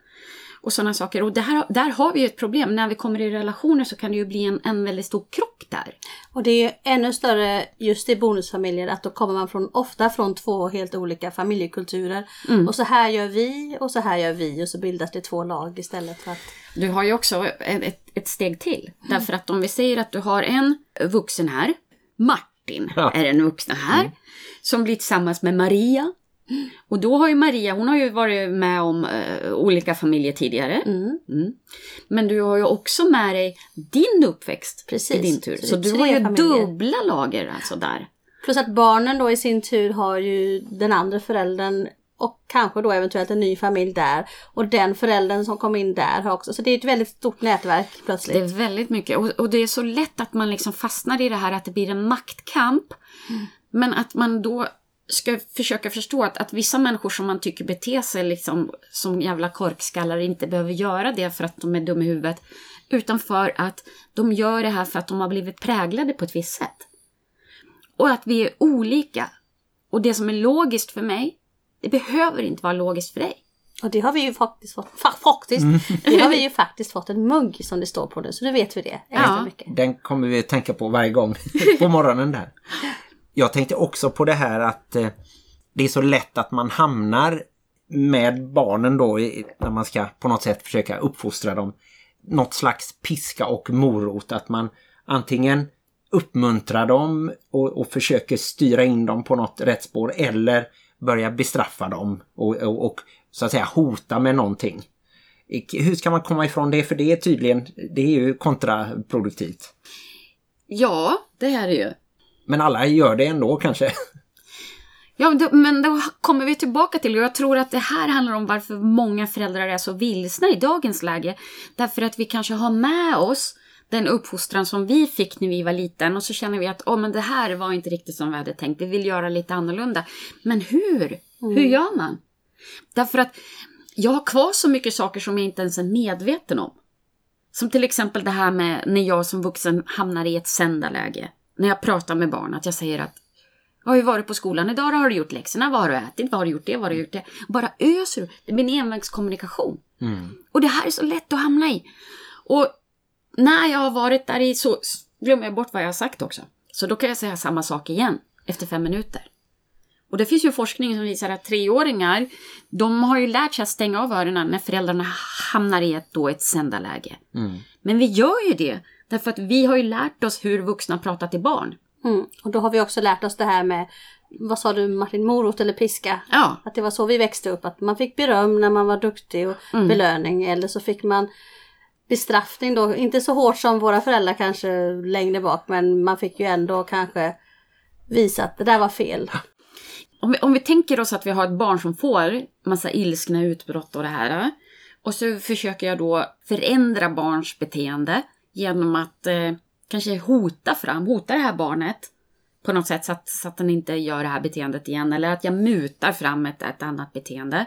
Och sådana saker. Och det här, där har vi ju ett problem. När vi kommer i relationer så kan det ju bli en, en väldigt stor krock där. Och det är ju ännu större just i bonusfamiljer att då kommer man från, ofta från två helt olika familjekulturer. Och så här gör vi och så här gör vi och så bildas det två lag istället för att... Du har ju också ett, ett, steg till. Därför att om vi säger att du har en vuxen här, Martin Ja. är den vuxna här, som blir tillsammans med Maria. Och då har ju Maria, hon har ju varit med om eh, olika familjer tidigare. Mm. Men du har ju också med dig din uppväxt Precis. i din tur. Så Så du har ju familjer. dubbla lager alltså där. Plus att barnen då i sin tur har ju den andra föräldern och kanske då eventuellt en ny familj där. Och den föräldern som kom in där har också, så det är ett väldigt stort nätverk plötsligt. Det är väldigt mycket. Och, och det är så lätt att man liksom fastnar i det här att det blir en maktkamp. Men att man då ska försöka förstå att, att vissa människor som man tycker beter sig liksom som jävla korkskallar inte behöver göra det för att de är dumma i huvudet. Utan för att de gör det här för att de har blivit präglade på ett visst sätt. Och att vi är olika. Och det som är logiskt för mig, det behöver inte vara logiskt för dig. Och det har vi ju faktiskt fått, fa- faktiskt, det har vi ju faktiskt fått en mugg som det står på nu. Så nu vet vi det Ja. mycket. Den kommer vi tänka på varje gång [laughs] på morgonen där. Jag tänkte också på det här att eh, det är så lätt att man hamnar med barnen då i, när man ska på något sätt försöka uppfostra dem. Något slags piska och morot att man antingen uppmuntrar dem och, och försöker styra in dem på något rätt spår eller börja bestraffa dem och, och, och så att säga hota med någonting. Hur ska man komma ifrån det? För det är tydligen, det är ju kontraproduktivt. Ja, det är det ju. Men alla gör det ändå kanske. Ja, då, men då kommer vi tillbaka till, och jag tror att det här handlar om varför många föräldrar är så vilsna i dagens läge. Därför att vi kanske har med oss den uppfostran som vi fick när vi var liten och så känner vi att oh, men det här var inte riktigt som vi hade tänkt, vi vill göra lite annorlunda. Men hur? Hur gör man? Därför att jag har kvar så mycket saker som jag inte ens är medveten om. Som till exempel det här med när jag som vuxen hamnar i ett sändarläge. När jag pratar med barn, att jag säger att jag har ju varit på skolan idag, har du gjort läxorna, vad har du ätit, vad har du gjort det, vad har du gjort det. Bara öser du. Det blir en envägskommunikation. Och det här är så lätt att hamna i. Och när jag har varit där i så glömmer jag bort vad jag har sagt också. Så då kan jag säga samma sak igen efter fem minuter. Och det finns ju forskning som visar att treåringar, de har ju lärt sig att stänga av öronen när föräldrarna hamnar i ett, då ett sändarläge. Men vi gör ju det därför att vi har ju lärt oss hur vuxna pratar till barn. Mm. Och då har vi också lärt oss det här med, vad sa du Martin, morot eller piska? Ja. Att det var så vi växte upp, att man fick beröm när man var duktig och belöning eller så fick man bestraffning då, inte så hårt som våra föräldrar kanske längre bak men man fick ju ändå kanske visa att det där var fel. Om vi, om vi tänker oss att vi har ett barn som får massa ilskna utbrott och det här. Eh, och så försöker jag då förändra barns beteende genom att eh, kanske hota fram, hota det här barnet på något sätt så att, så att den inte gör det här beteendet igen. Eller att jag mutar fram ett, ett annat beteende.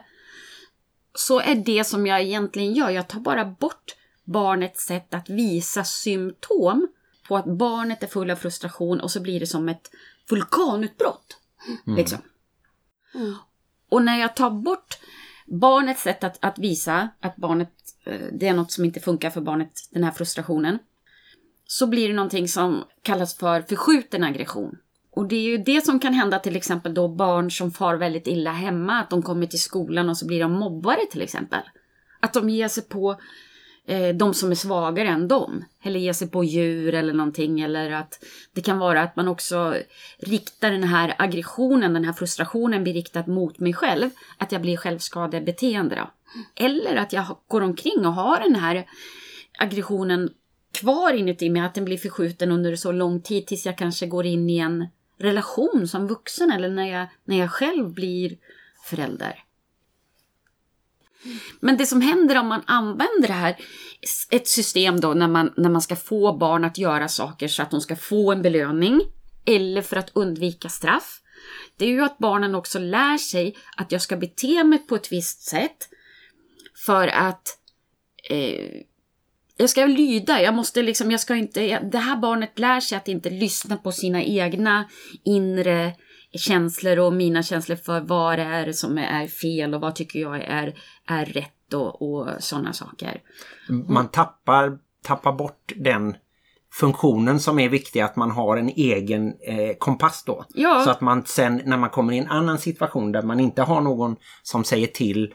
Så är det som jag egentligen gör, jag tar bara bort barnets sätt att visa symptom på att barnet är full av frustration och så blir det som ett vulkanutbrott. Liksom. Och när jag tar bort barnets sätt att, att visa att barnet, eh, det är något som inte funkar för barnet, den här frustrationen, så blir det någonting som kallas för förskjuten aggression. Och det är ju det som kan hända till exempel då barn som far väldigt illa hemma, att de kommer till skolan och så blir de mobbare till exempel. Att de ger sig på eh, de som är svagare än dem. Eller ge sig på djur eller någonting. Eller att det kan vara att man också riktar den här aggressionen, den här frustrationen blir riktad mot mig själv. Att jag blir självskadebeteende då. Eller att jag går omkring och har den här aggressionen kvar inuti mig, att den blir förskjuten under så lång tid tills jag kanske går in i en relation som vuxen eller när jag, när jag själv blir förälder. Men det som händer om man använder det här, ett system då när man, när man ska få barn att göra saker så att de ska få en belöning eller för att undvika straff, det är ju att barnen också lär sig att jag ska bete mig på ett visst sätt för att eh, jag ska lyda, jag måste liksom, jag ska inte, det här barnet lär sig att inte lyssna på sina egna inre känslor och mina känslor för vad det är som är fel och vad tycker jag är, är rätt och, och sådana saker. Man tappar, tappar bort den funktionen som är viktig att man har en egen eh, kompass då. Ja. Så att man sen när man kommer i en annan situation där man inte har någon som säger till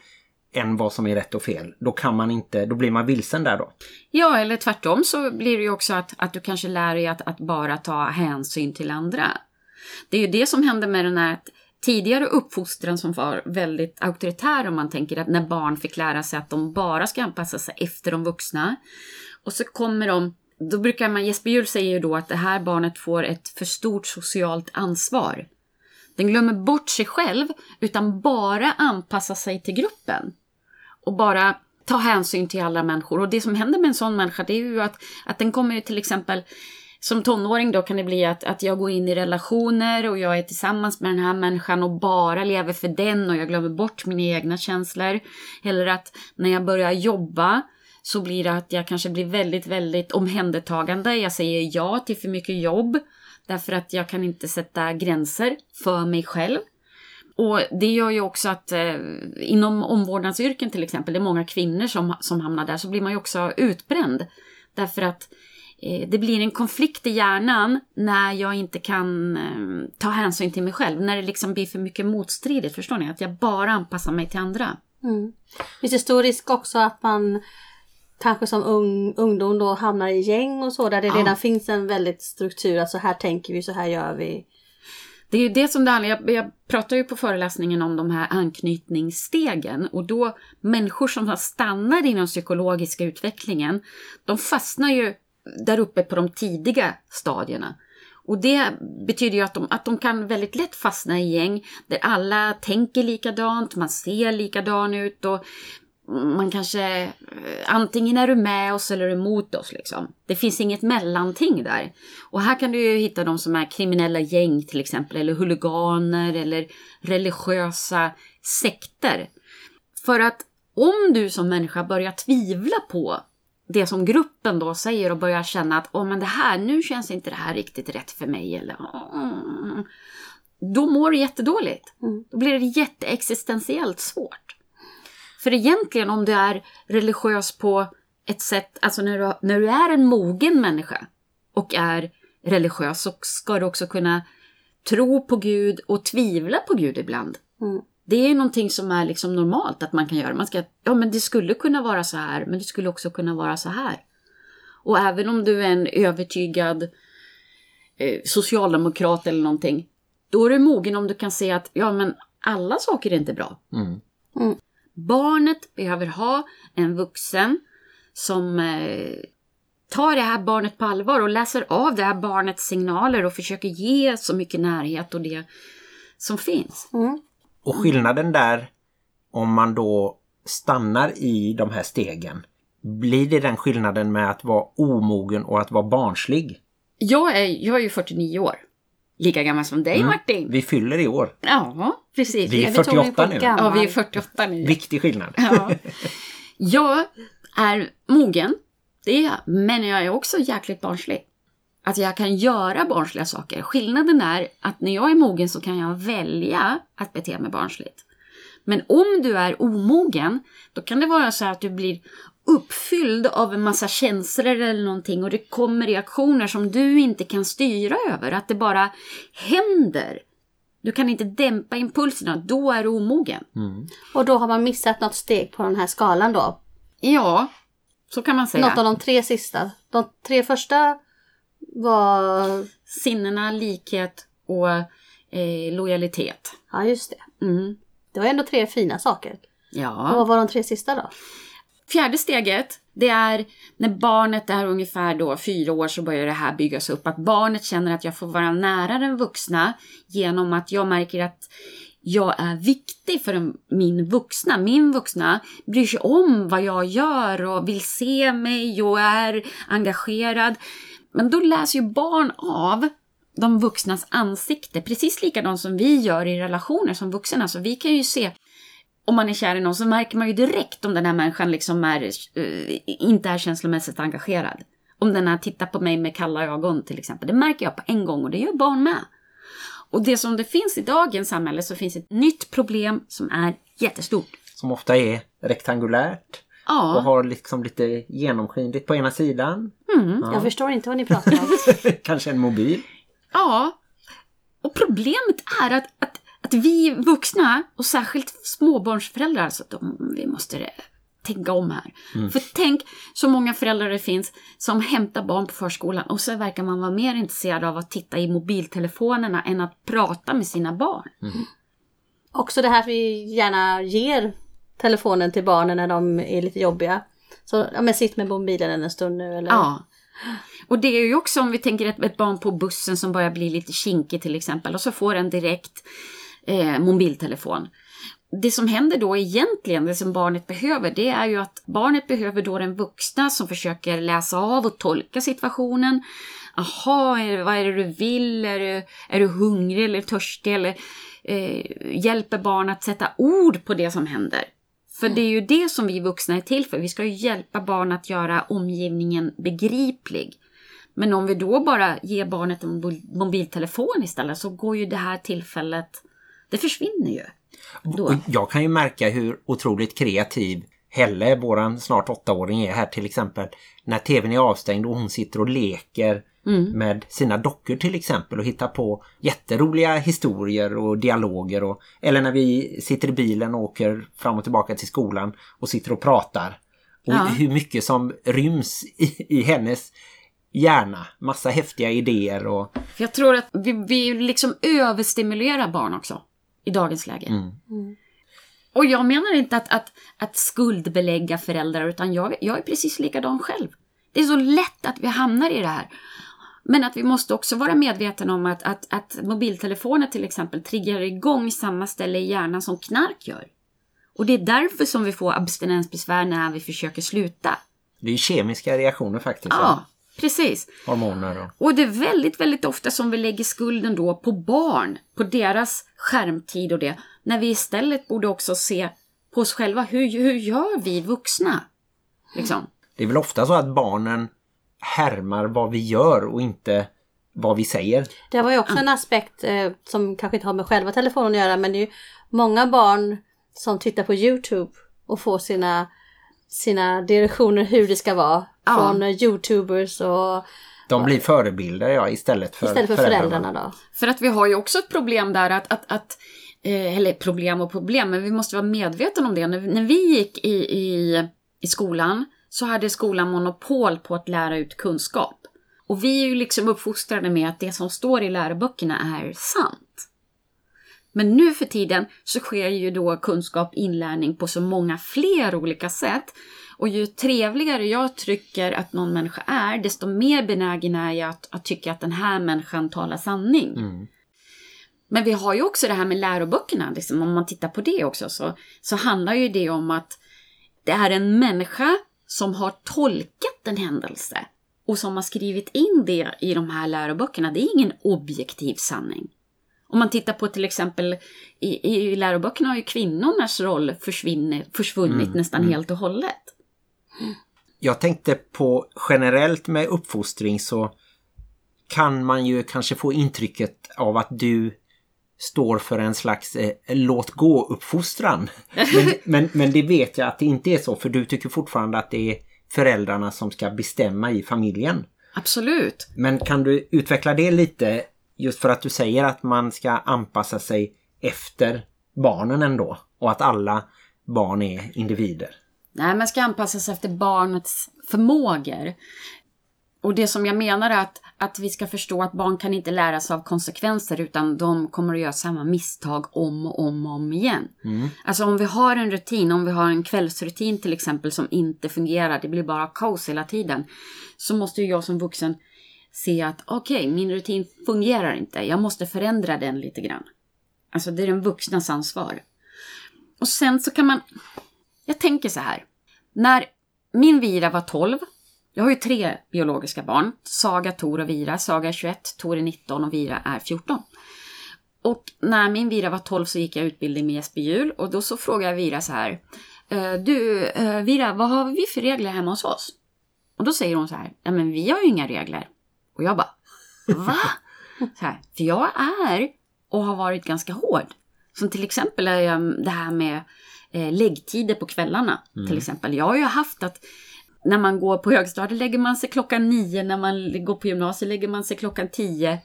än vad som är rätt och fel. Då kan man inte, då blir man vilsen där då. Ja, eller tvärtom så blir det ju också att, att du kanske lär dig att, att bara ta hänsyn till andra. Det är ju det som hände med den här tidigare uppfostran som var väldigt auktoritär om man tänker att när barn fick lära sig att de bara ska anpassa sig efter de vuxna. Och så kommer de, då brukar man, Jesper Juhl säger ju då att det här barnet får ett för stort socialt ansvar. Den glömmer bort sig själv utan bara anpassa sig till gruppen. Och bara ta hänsyn till alla människor. Och det som händer med en sån människa det är ju att, att den kommer till exempel som tonåring då kan det bli att, att jag går in i relationer och jag är tillsammans med den här människan och bara lever för den och jag glömmer bort mina egna känslor. Eller att när jag börjar jobba så blir det att jag kanske blir väldigt, väldigt omhändertagande. Jag säger ja till för mycket jobb därför att jag kan inte sätta gränser för mig själv. Och det gör ju också att eh, inom omvårdnadsyrken till exempel, det är många kvinnor som, som hamnar där, så blir man ju också utbränd. Därför att det blir en konflikt i hjärnan när jag inte kan eh, ta hänsyn till mig själv. När det liksom blir för mycket motstridigt, förstår ni? Att jag bara anpassar mig till andra. Mm. Finns det stor risk också att man kanske som ung, ungdom då hamnar i gäng och så där det Ja. redan finns en väldigt struktur, att så här tänker vi, så här gör vi. Det är ju det som det handlar jag, jag pratar ju på föreläsningen om de här anknytningsstegen och då människor som stannar inom psykologiska utvecklingen, de fastnar ju där uppe på de tidiga stadierna. Och det betyder ju att de, att de kan väldigt lätt fastna i gäng där alla tänker likadant, man ser likadan ut och man kanske eh, antingen är du med oss eller emot oss liksom. Det finns inget mellanting där. Och här kan du ju hitta de som är kriminella gäng till exempel eller huliganer eller religiösa sekter. För att om du som människa börjar tvivla på det som gruppen då säger och börjar känna att åh men det här, nu känns inte det här riktigt rätt för mig eller mm, då mår du jättedåligt. Då blir det jätteexistentiellt svårt. För egentligen om du är religiös på ett sätt, alltså när du, när du är en mogen människa och är religiös så ska du också kunna tro på Gud och tvivla på Gud ibland. Mm. Det är någonting som är liksom normalt att man kan göra. Man ska, ja men det skulle kunna vara så här, men det skulle också kunna vara så här. Och även om du är en övertygad eh, socialdemokrat eller någonting, då är du mogen om du kan se att ja men alla saker är inte bra. Mm. Barnet behöver ha en vuxen som eh, tar det här barnet på allvar och läser av det här barnets signaler och försöker ge så mycket närhet och det som finns. Mm. Och skillnaden där om man då stannar i de här stegen. Blir det den skillnaden med att vara omogen och att vara barnslig? Jag är, jag är ju 49 år. Lika gammal som dig Martin. Vi fyller i år. Ja, precis. Vi är vi tog det 48 på nu. gammal. Ja, vi är 48 nu. Viktig skillnad. Ja. Jag är mogen, det är jag, men jag är också jäkligt barnslig. Att jag kan göra barnsliga saker. Skillnaden är att när jag är mogen så kan jag välja att bete mig barnsligt. Men om du är omogen, då kan det vara så här att du blir uppfylld av en massa känslor eller någonting och det kommer reaktioner som du inte kan styra över, att det bara händer. Du kan inte dämpa impulserna, då är du omogen. Och då har man missat något steg på den här skalan då. Ja, så kan man säga. Något av de tre sista. De tre första var... Sinnena, likhet och eh, lojalitet. Ja, just det. Mm. Det var ändå tre fina saker. Och Ja. vad var de tre sista då? Fjärde steget, det är när barnet är ungefär då fyra år så börjar det här byggas upp. Att barnet känner att jag får vara nära den vuxna genom att jag märker att jag är viktig för min vuxna. Min vuxna bryr sig om vad jag gör och vill se mig och är engagerad. Men då läser ju barn av de vuxnas ansikte, precis likadant som vi gör i relationer som vuxna. Så vi kan ju se om man är kär i någon så märker man ju direkt om den här människan liksom är, uh, inte är känslomässigt engagerad. Om den här tittar på mig med kalla ögon till exempel. Det märker jag på en gång och det gör barn med. Och det som det finns i dagens samhälle så finns ett nytt problem som är jättestort. Som ofta är rektangulärt och Ja, har liksom lite genomskinligt på ena sidan. Jag förstår inte vad ni pratar om. [laughs] Kanske en mobil. ja. Och problemet är att, att, att vi vuxna och särskilt småbarnsföräldrar, alltså de, vi måste tänka om här. För tänk så många föräldrar det finns som hämtar barn på förskolan och så verkar man vara mer intresserad av att titta i mobiltelefonerna än att prata med sina barn. Också det här vi gärna ger telefonen till barnen när de är lite jobbiga. Så ja, men sitt med mobilen en stund nu eller... Ja. Och det är ju också om vi tänker ett, ett barn på bussen som börjar bli lite kinkig till exempel och så får en direkt eh, mobiltelefon. Det som händer då egentligen, det som barnet behöver, det är ju att barnet behöver då den vuxna som försöker läsa av och tolka situationen. Jaha, är, vad är det du vill? Är du, är du hungrig eller törstig? Eller eh, hjälper barn att sätta ord på det som händer. För det är ju det som vi vuxna är till för. Vi ska ju hjälpa barn att göra omgivningen begriplig. Men om vi då bara ger barnet en mobil- mobiltelefon istället så går ju det här tillfället, det försvinner ju. Då. Jag kan ju märka hur otroligt kreativ Helle, våran snart åttaåring, är här till exempel. När tvn är avstängd och hon sitter och leker med sina dockor till exempel och hittar på jätteroliga historier och dialoger. Och, eller när vi sitter i bilen och åker fram och tillbaka till skolan och sitter och pratar. Och Ja. hur mycket som ryms i, i hennes hjärna. Massa häftiga idéer och jag tror att vi, vi liksom överstimulerar barn också i dagens läge. Och jag menar inte att, att, att skuldbelägga föräldrar utan jag, jag är precis likadan själv. Det är så lätt att vi hamnar i det här. Men att vi måste också vara medvetna om att, att, att mobiltelefoner till exempel triggar igång samma ställe i hjärnan som knark gör. Och det är därför som vi får abstinensbesvär när vi försöker sluta. det är kemiska reaktioner faktiskt. Ja, precis. Hormoner och... Och det är väldigt, väldigt ofta som vi lägger skulden då på barn, på deras skärmtid och det. När vi istället borde också se på oss själva, hur, hur gör vi vuxna? Liksom. Det är väl ofta så att barnen härmar vad vi gör och inte vad vi säger. Det var ju också en aspekt eh, som kanske inte har med själva telefonen att göra men det är ju många barn som tittar på Youtube och får sina, sina direktioner hur det ska vara. Ja. Från eh, Youtubers och De blir förebilder ja, istället för, istället för föräldrarna då. För att vi har ju också ett problem där att, att, att eh, eller problem och problem, men vi måste vara medvetna om det. När, när vi gick i, i, i skolan så hade skolan monopol på att lära ut kunskap. Och vi är ju liksom uppfostrade med att det som står i läroböckerna är sant. Men nu för tiden så sker ju då kunskap, inlärning på så många fler olika sätt. Och ju trevligare jag tycker att någon människa är, desto mer benägen är jag att, att tycka att den här människan talar sanning. Men vi har ju också det här med läroböckerna, liksom, om man tittar på det också, så, så handlar ju det om att det är en människa som har tolkat en händelse och som har skrivit in det i de här läroböckerna. Det är ingen objektiv sanning. Om man tittar på till exempel i, i läroböckerna har ju kvinnornas roll försvunnit nästan helt och hållet. Jag tänkte på generellt med uppfostring så kan man ju kanske få intrycket av att du står för en slags eh, låt gå-uppfostran. Men, [laughs] men, men det vet jag att det inte är så för du tycker fortfarande att det är föräldrarna som ska bestämma i familjen. Absolut. Men kan du utveckla det lite just för att du säger att man ska anpassa sig efter barnen ändå och att alla barn är individer? Nej, man ska anpassa sig efter barnets förmågor. Och det som jag menar är att, att vi ska förstå att barn kan inte lära sig av konsekvenser utan de kommer att göra samma misstag om och om och om igen. Mm. Alltså om vi har en rutin, om vi har en kvällsrutin till exempel som inte fungerar, det blir bara kaos hela tiden. Så måste ju jag som vuxen se att okej, okay, min rutin fungerar inte, jag måste förändra den lite grann. Alltså det är den vuxnas ansvar. Och sen så kan man, jag tänker så här, när min Vira var 12 jag har ju tre biologiska barn. Saga, Tor och Vira. Saga är 21, Tor är 19 och Vira är 14. Och när min Vira var 12 så gick jag utbildning med Jesper Hjul och då så frågade jag Vira så här. Du, Vira, vad har vi för regler hemma hos oss? Och då säger hon så här. Ja, men vi har ju inga regler. Och jag bara, va? [laughs] Så här, för jag är och har varit ganska hård. Som till exempel det här med läggtider på kvällarna. Mm. Till exempel. Jag har ju haft att när man går på högstadiet lägger man sig klockan nio, när man går på gymnasiet lägger man sig klockan tio.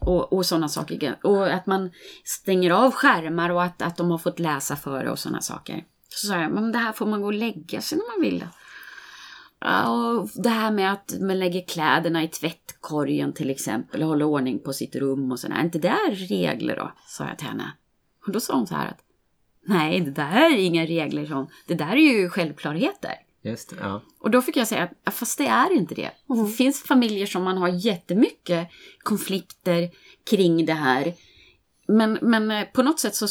Och, och sådana saker. Och att man stänger av skärmar och att, att de har fått läsa före och sådana saker. Så sa jag, men det här får man gå och lägga sig när man vill. Och det här med att man lägger kläderna i tvättkorgen till exempel och håller ordning på sitt rum och sådär. Är inte det regler då? Sa jag till henne. Och då sa hon så här att Nej, det där är inga regler. Som, det där är ju självklarheter. Just det, ja. Och då fick jag säga att fast det är inte det. Mm. Det finns familjer som man har jättemycket konflikter kring det här. Men, men eh, på något sätt så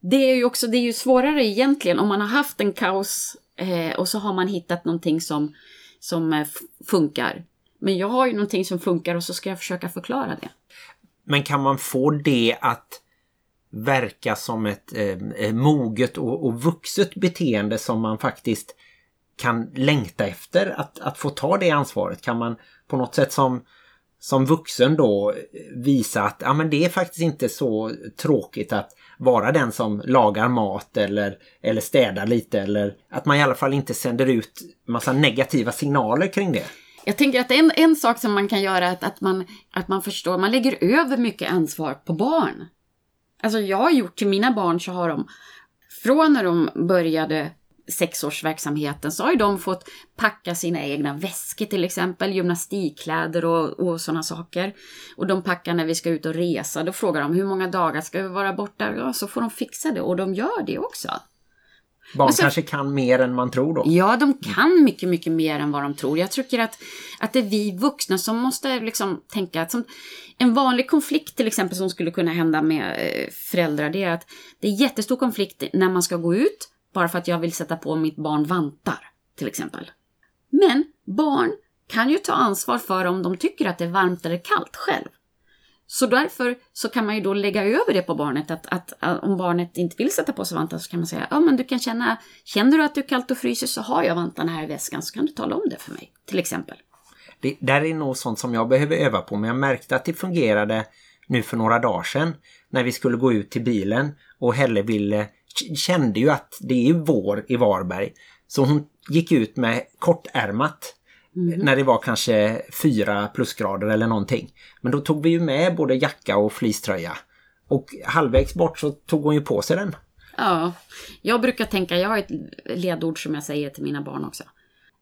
det är ju också det är ju svårare egentligen om man har haft en kaos eh, och så har man hittat någonting som, som eh, funkar. Men jag har ju någonting som funkar och så ska jag försöka förklara det. Men kan man få det att verka som ett eh, moget och, och vuxet beteende som man faktiskt kan längta efter att, att få ta det ansvaret? Kan man på något sätt som, som vuxen då visa att ja, men det är faktiskt inte så tråkigt att vara den som lagar mat eller, eller städar lite eller att man i alla fall inte sänder ut massa negativa signaler kring det? Jag tänker att en, en sak som man kan göra är att, att, man, att man förstår, man lägger över mycket ansvar på barn. Alltså jag har gjort till mina barn så har de från när de började sexårsverksamheten så har ju de fått packa sina egna väskor till exempel, gymnastikkläder och, och sådana saker. Och de packar när vi ska ut och resa, då frågar de hur många dagar ska vi vara borta? Ja, så får de fixa det och de gör det också. Barn så, kanske kan mer än man tror då? Ja, de kan mycket, mycket mer än vad de tror. Jag tycker att, att det är vi vuxna som måste liksom tänka att som, en vanlig konflikt till exempel som skulle kunna hända med eh, föräldrar det är att det är jättestor konflikt när man ska gå ut bara för att jag vill sätta på mitt barn vantar, till exempel. Men barn kan ju ta ansvar för om de tycker att det är varmt eller kallt själv. Så därför så kan man ju då lägga över det på barnet att, att, att om barnet inte vill sätta på sig vantar så kan man säga ja men du kan känna, känner du att du är kallt och fryser så har jag vantarna här i väskan så kan du tala om det för mig, till exempel. Det där är nog sånt som jag behöver öva på men jag märkte att det fungerade nu för några dagar sedan när vi skulle gå ut till bilen och Helle ville kände ju att det är vår i Varberg. Så hon gick ut med kortärmat mm. när det var kanske fyra plusgrader eller någonting. Men då tog vi ju med både jacka och fleecetröja. Och halvvägs bort så tog hon ju på sig den. Ja, jag brukar tänka, jag har ett ledord som jag säger till mina barn också.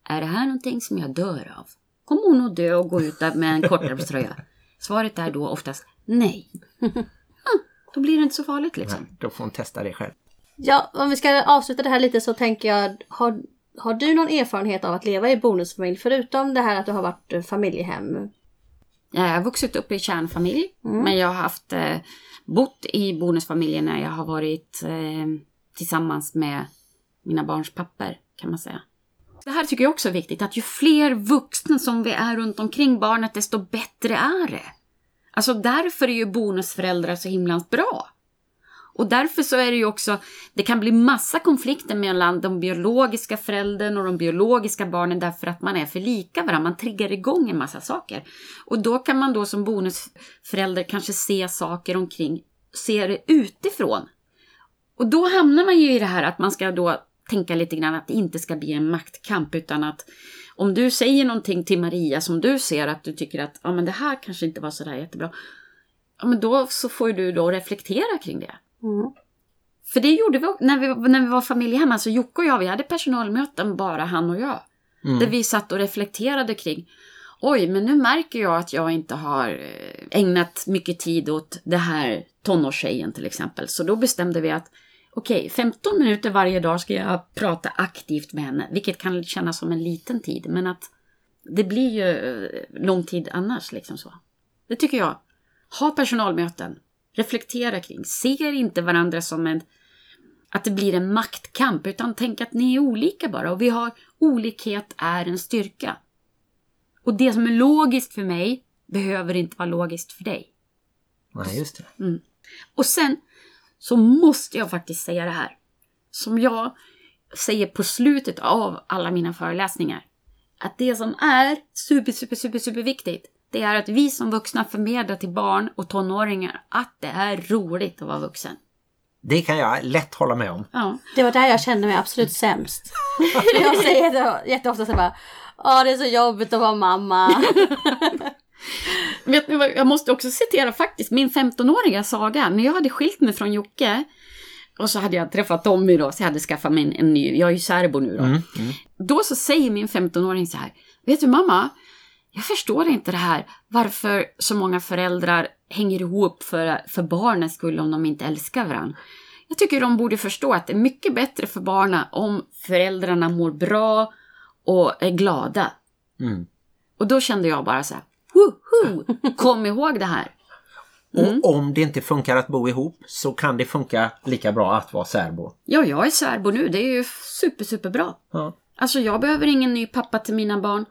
Är det här någonting som jag dör av? Kommer hon att dö och gå ut där med en kortärmströja? [laughs] Svaret är då oftast nej. [laughs] då blir det inte så farligt liksom. Nej, då får hon testa det själv. Ja, om vi ska avsluta det här lite så tänker jag, har, har du någon erfarenhet av att leva i bonusfamilj förutom det här att du har varit eh, familjehem? Jag har vuxit upp i kärnfamilj, mm. men jag har haft eh, bott i bonusfamiljer när jag har varit eh, tillsammans med mina barns papper kan man säga. Det här tycker jag också är viktigt, att ju fler vuxna som vi är runt omkring barnet, desto bättre är det. Alltså därför är ju bonusföräldrar så himla bra. Och därför så är det ju också, det kan bli massa konflikter mellan de biologiska föräldern och de biologiska barnen därför att man är för lika varandra. Man triggar igång en massa saker. Och då kan man då som bonusförälder kanske se saker omkring se det utifrån. Och då hamnar man ju i det här att man ska då tänka lite grann att det inte ska bli en maktkamp utan att om du säger någonting till Maria som du ser att du tycker att ja, men det här kanske inte var sådär jättebra. Ja, men då så får du då reflektera kring det. Mm. För det gjorde vi när vi, när vi var familj hemma. Så Jocke och jag, vi hade personalmöten bara han och jag. Där vi satt och reflekterade kring Oj, men nu märker jag att jag inte har eh, ägnat mycket tid åt det här tonårstjejen till exempel. Så då bestämde vi att okej, 15 minuter varje dag ska jag prata aktivt med henne. Vilket kan kännas som en liten tid, men att det blir ju eh, lång tid annars liksom så. Det tycker jag. Ha personalmöten. Reflektera kring. Ser inte varandra som en att det blir en maktkamp, utan tänk att ni är olika bara. Och vi har olikhet är en styrka. Och det som är logiskt för mig behöver inte vara logiskt för dig. Nej, just det. Och sen så måste jag faktiskt säga det här. Som jag säger på slutet av alla mina föreläsningar. Att det som är super, super, super, super viktigt. Det är att vi som vuxna förmedlar till barn och tonåringar att det är roligt att vara vuxen. Det kan jag lätt hålla med om. Ja. Det var där jag kände mig absolut sämst. [laughs] jag säger det jätteofta så bara, Åh det är så jobbigt att vara mamma. [laughs] Vet ni vad, jag måste också citera faktiskt min 15-åriga Saga. När jag hade skilt mig från Jocke och så hade jag träffat Tommy då, så jag hade skaffat mig en, en ny, jag är ju särbo nu då. Då så säger min 15-åring så här, vet du mamma, jag förstår inte det här, varför så många föräldrar hänger ihop för, för barnens skull om de inte älskar varandra. Jag tycker de borde förstå att det är mycket bättre för barnen om föräldrarna mår bra och är glada. Mm. Och då kände jag bara så här, woho, kom ihåg det här. Och om det inte funkar att bo ihop så kan det funka lika bra att vara särbo. Ja, jag är särbo nu, det är ju super, superbra. Ja. Alltså jag behöver ingen ny pappa till mina barn.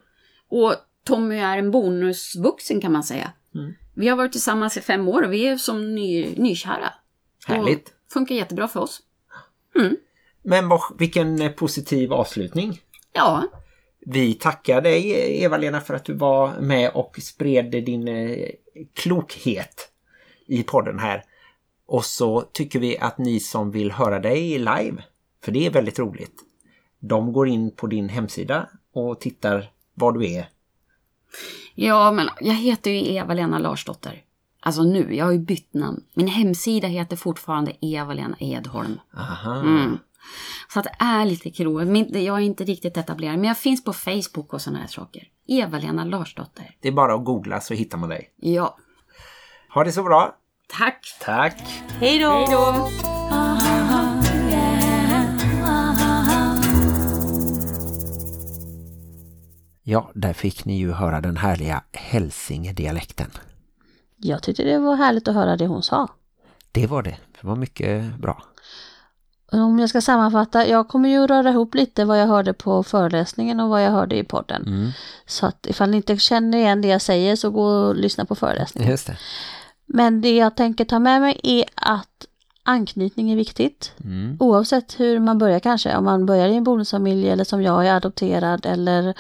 Och Tommy är en bonusvuxen kan man säga. Vi har varit tillsammans i fem år och vi är som ny, nykära. Härligt. Och funkar jättebra för oss. Men vad, vilken positiv avslutning. Ja, Vi tackar dig Eva-Lena för att du var med och spred din eh, klokhet i podden här. Och så tycker vi att ni som vill höra dig live, för det är väldigt roligt, de går in på din hemsida och tittar var du är. Ja men jag heter ju Eva-Lena Larsdotter. Alltså nu, jag har ju bytt namn. Min hemsida heter fortfarande Eva-Lena Edholm. Aha. Mm. Så att det är lite krångligt. Men Jag är inte riktigt etablerad, men jag finns på Facebook och sådana här saker. Eva-Lena Larsdotter. Det är bara att googla så hittar man dig. Ja, Ha det så bra. tack! Tack. Hej då! Hej då! Ja, där fick ni ju höra den härliga Hälsingedialekten. Jag tyckte det var härligt att höra det hon sa. Det var det. Det var mycket bra. Om jag ska sammanfatta, jag kommer ju röra ihop lite vad jag hörde på föreläsningen och vad jag hörde i podden. Mm. Så att ifall ni inte känner igen det jag säger så gå och lyssna på föreläsningen. Just det. Men det jag tänker ta med mig är att anknytning är viktigt. Mm. Oavsett hur man börjar kanske, om man börjar i en bonusfamilj eller som jag är adopterad eller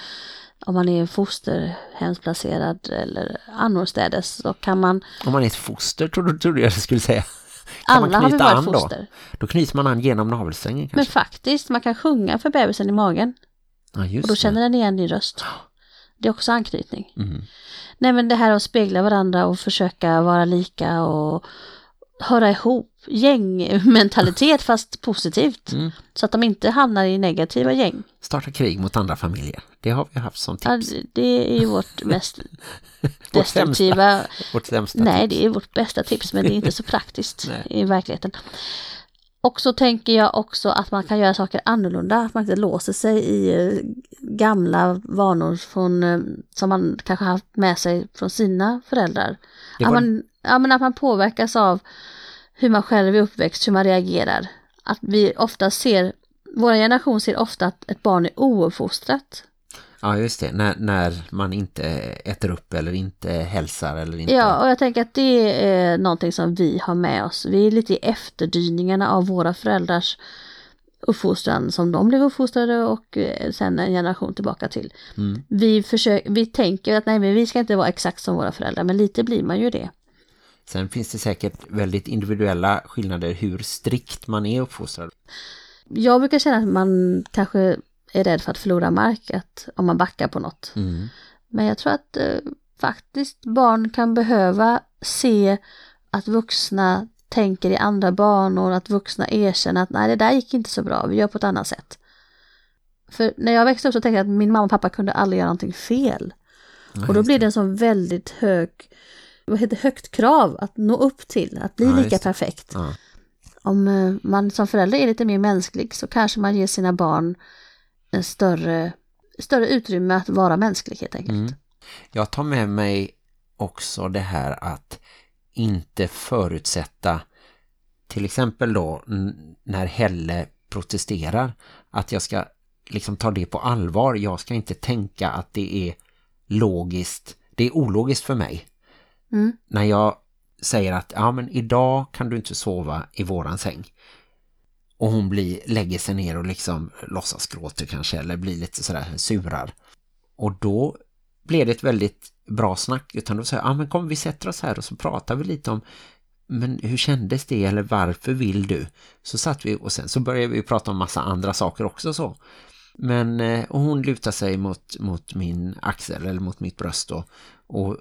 om man är fosterhemsplacerad eller annorstädes så kan man, Om man är ett foster trodde, trodde jag skulle säga. Kan alla har vi varit an då? foster. Då knyter man an genom navelsträngen Men kanske. faktiskt, man kan sjunga för bebisen i magen ja, just och då det. känner den igen din röst. Det är också anknytning. Mm. Nej men det här att spegla varandra och försöka vara lika och höra ihop. Gängmentalitet fast positivt. Mm. Så att de inte hamnar i negativa gäng. Starta krig mot andra familjer. Det har vi haft som Ja, tips. det är ju vårt [laughs] mest Vårt destruktiva. Vårt sämsta Nej, det är vårt bästa tips men det är inte så praktiskt [laughs] i verkligheten. Och så tänker jag också att man kan göra saker annorlunda, att man inte låser sig i eh, gamla vanor från, eh, som man kanske haft med sig från sina föräldrar. Det Att var- man, ja, men att man påverkas av hur man själv är uppväxt, hur man reagerar. Att vi ofta ser, vår generation ser ofta att ett barn är ouppfostrat. Ja, just det. När, när man inte äter upp eller inte hälsar eller inte... Ja, och jag tänker att det är någonting som vi har med oss. Vi är lite i efterdyningarna av våra föräldrars uppfostran som de blev uppfostrade och eh, sen en generation tillbaka till. Mm. Vi, försöker, vi tänker att nej men vi ska inte vara exakt som våra föräldrar men lite blir man ju det. Sen finns det säkert väldigt individuella skillnader hur strikt man är uppfostrad. Jag brukar känna att man kanske är rädd för att förlora mark att, om man backar på något. Mm. Men jag tror att eh, faktiskt barn kan behöva se att vuxna tänker i andra banor, att vuxna erkänner att nej det där gick inte så bra, vi gör på ett annat sätt. För när jag växte upp så tänkte jag att min mamma och pappa kunde aldrig göra någonting fel. och då blir det en sån väldigt hög, vad heter högt krav att nå upp till, att bli Ja, lika perfekt. Ja. Om eh, man som förälder är lite mer mänsklig så kanske man ger sina barn en större, större utrymme att vara mänsklig helt enkelt. Mm. Jag tar med mig också det här att inte förutsätta till exempel då när Helle protesterar att jag ska liksom ta det på allvar. Jag ska inte tänka att det är logiskt. Det är ologiskt för mig. Mm. När jag säger att ja men idag kan du inte sova i våran säng. Och hon blir, lägger sig ner och liksom låtsas gråter kanske eller blir lite sådär surar. Och då blev det ett väldigt bra snack utan då säger jag, ja men kom vi sätter oss här och så pratar vi lite om men hur kändes det eller varför vill du? Så satt vi och sen så började vi prata om massa andra saker också så. Men eh, och hon lutar sig mot, mot min axel eller mot mitt bröst då, och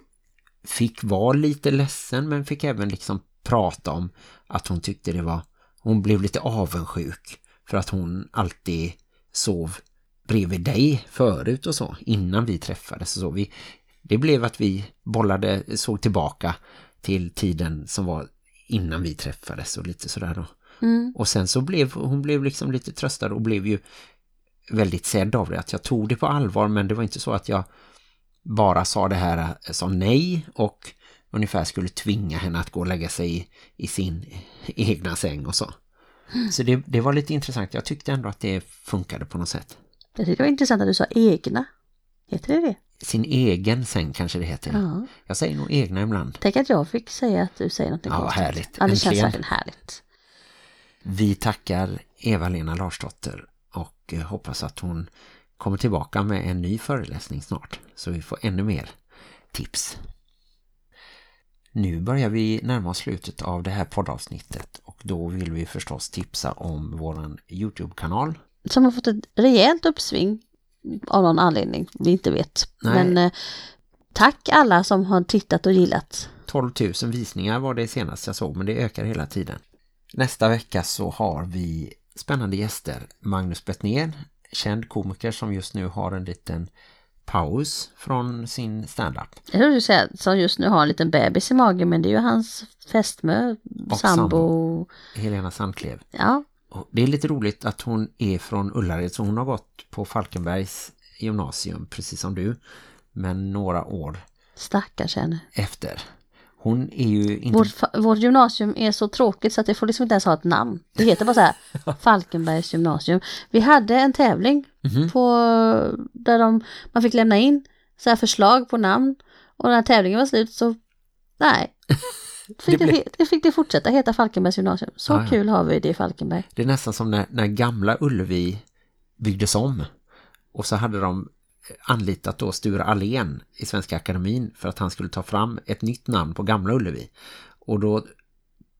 fick vara lite ledsen men fick även liksom prata om att hon tyckte det var hon blev lite avundsjuk för att hon alltid sov bredvid dig förut och så innan vi träffades så vi det blev att vi bollade såg tillbaka till tiden som var innan vi träffades och lite sådär då. Mm. Och sen så blev hon blev liksom lite tröstad och blev ju väldigt sedd av det att jag tog det på allvar men det var inte så att jag bara sa det här sa nej och ungefär skulle tvinga henne att gå och lägga sig i, i sin [laughs] egna säng och så. Så det, det var lite intressant. Jag tyckte ändå att det funkade på något sätt. Jag tycker det var intressant att du sa egna. Heter det det? Sin egen säng kanske det heter. Ja. Jag säger nog egna ibland. Tänk att jag fick säga att du säger något Ja, konstigt. härligt. Ja, det känns verkligen härligt. Vi tackar Eva-Lena Larsdotter och eh, hoppas att hon kommer tillbaka med en ny föreläsning snart så vi får ännu mer tips. Nu börjar vi närma oss slutet av det här poddavsnittet och då vill vi förstås tipsa om våran Youtube-kanal. Som har fått ett rejält uppsving av någon anledning vi inte vet. Nej. Men eh, tack alla som har tittat och gillat. 12 000 visningar var det senaste jag såg men det ökar hela tiden. Nästa vecka så har vi spännande gäster. Magnus Bettner, känd komiker som just nu har en liten paus från sin stand-up. Jag du säger som just nu har en liten bebis i magen men det är ju hans fästmö, Och sambo. Helena Sandklev. Ja, Och det är lite roligt att hon är från Ullared så hon har gått på Falkenbergs gymnasium precis som du. Men några år stackars henne. efter. Hon är ju inte... Vårt, vårt gymnasium är så tråkigt så att det får liksom inte ens ha ett namn. Det heter bara så här [laughs] Falkenbergs gymnasium. Vi hade en tävling Mhm. på, där de, man fick lämna in så här förslag på namn. Och när tävlingen var slut så, nej. [laughs] Fick Det det, blev- det fick det fortsätta heta Falkenbergs gymnasium. Så Ja, ja. kul har vi det i Falkenberg. Det är nästan som när, när gamla Ullevi byggdes om. Och så hade de anlitat då Sture Allén i Svenska Akademin för att han skulle ta fram ett nytt namn på gamla Ullevi. Och då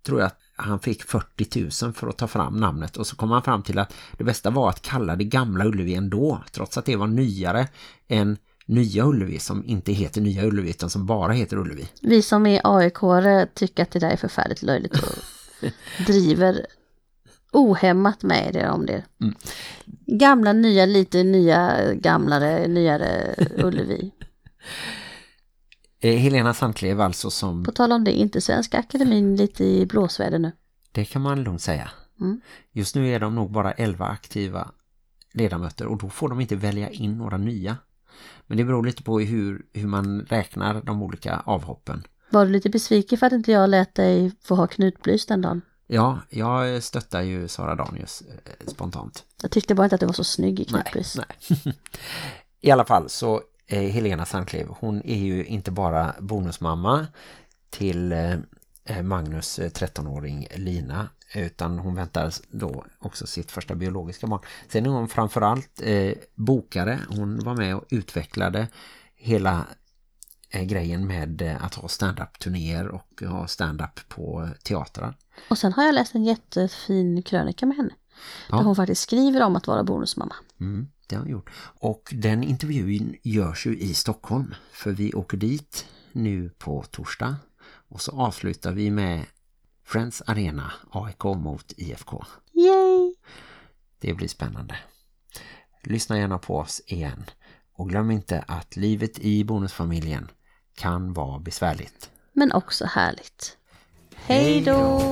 tror jag att han fick 40 000 för att ta fram namnet och så kom han fram till att det bästa var att kalla det gamla Ullevi ändå trots att det var nyare än nya Ullevi som inte heter nya Ullevi utan som bara heter Ullevi. Vi som är aik tycker att det där är förfärligt löjligt och [laughs] driver ohämmat med det om det. Mm. Gamla, nya, lite nya, gamlare, nyare [laughs] Ullevi. Eh, Helena Sandklev alltså som På tal om det, inte Svenska Akademin lite i blåsväder nu. Det kan man lugnt säga. Mm. Just nu är de nog bara 11 aktiva ledamöter och då får de inte välja in några nya. Men det beror lite på hur, hur man räknar de olika avhoppen. Var du lite besviken för att inte jag lät dig få ha knutblys den dagen? Ja, jag stöttar ju Sara Danius eh, spontant. Jag tyckte bara inte att du var så snygg i Nej, knutblys. nej. I alla fall så eh, Helena Sandklev, hon är ju inte bara bonusmamma till eh, Magnus eh, 13-åring Lina utan hon väntar då också sitt första biologiska barn. Sen är hon framförallt eh, bokare. Hon var med och utvecklade hela grejen med eh, att ha stand-up-turnéer och ha stand-up på teatrar. Och sen har jag läst en jättefin krönika med henne. Ja. Där hon faktiskt skriver om att vara bonusmamma. Mm, det har han gjort. Och den intervjun görs ju i Stockholm. För vi åker dit nu på torsdag. Och så avslutar vi med Friends Arena AIK mot IFK. Yay! Det blir spännande. Lyssna gärna på oss igen. Och glöm inte att livet i bonusfamiljen kan vara besvärligt. Men också härligt. Hej då!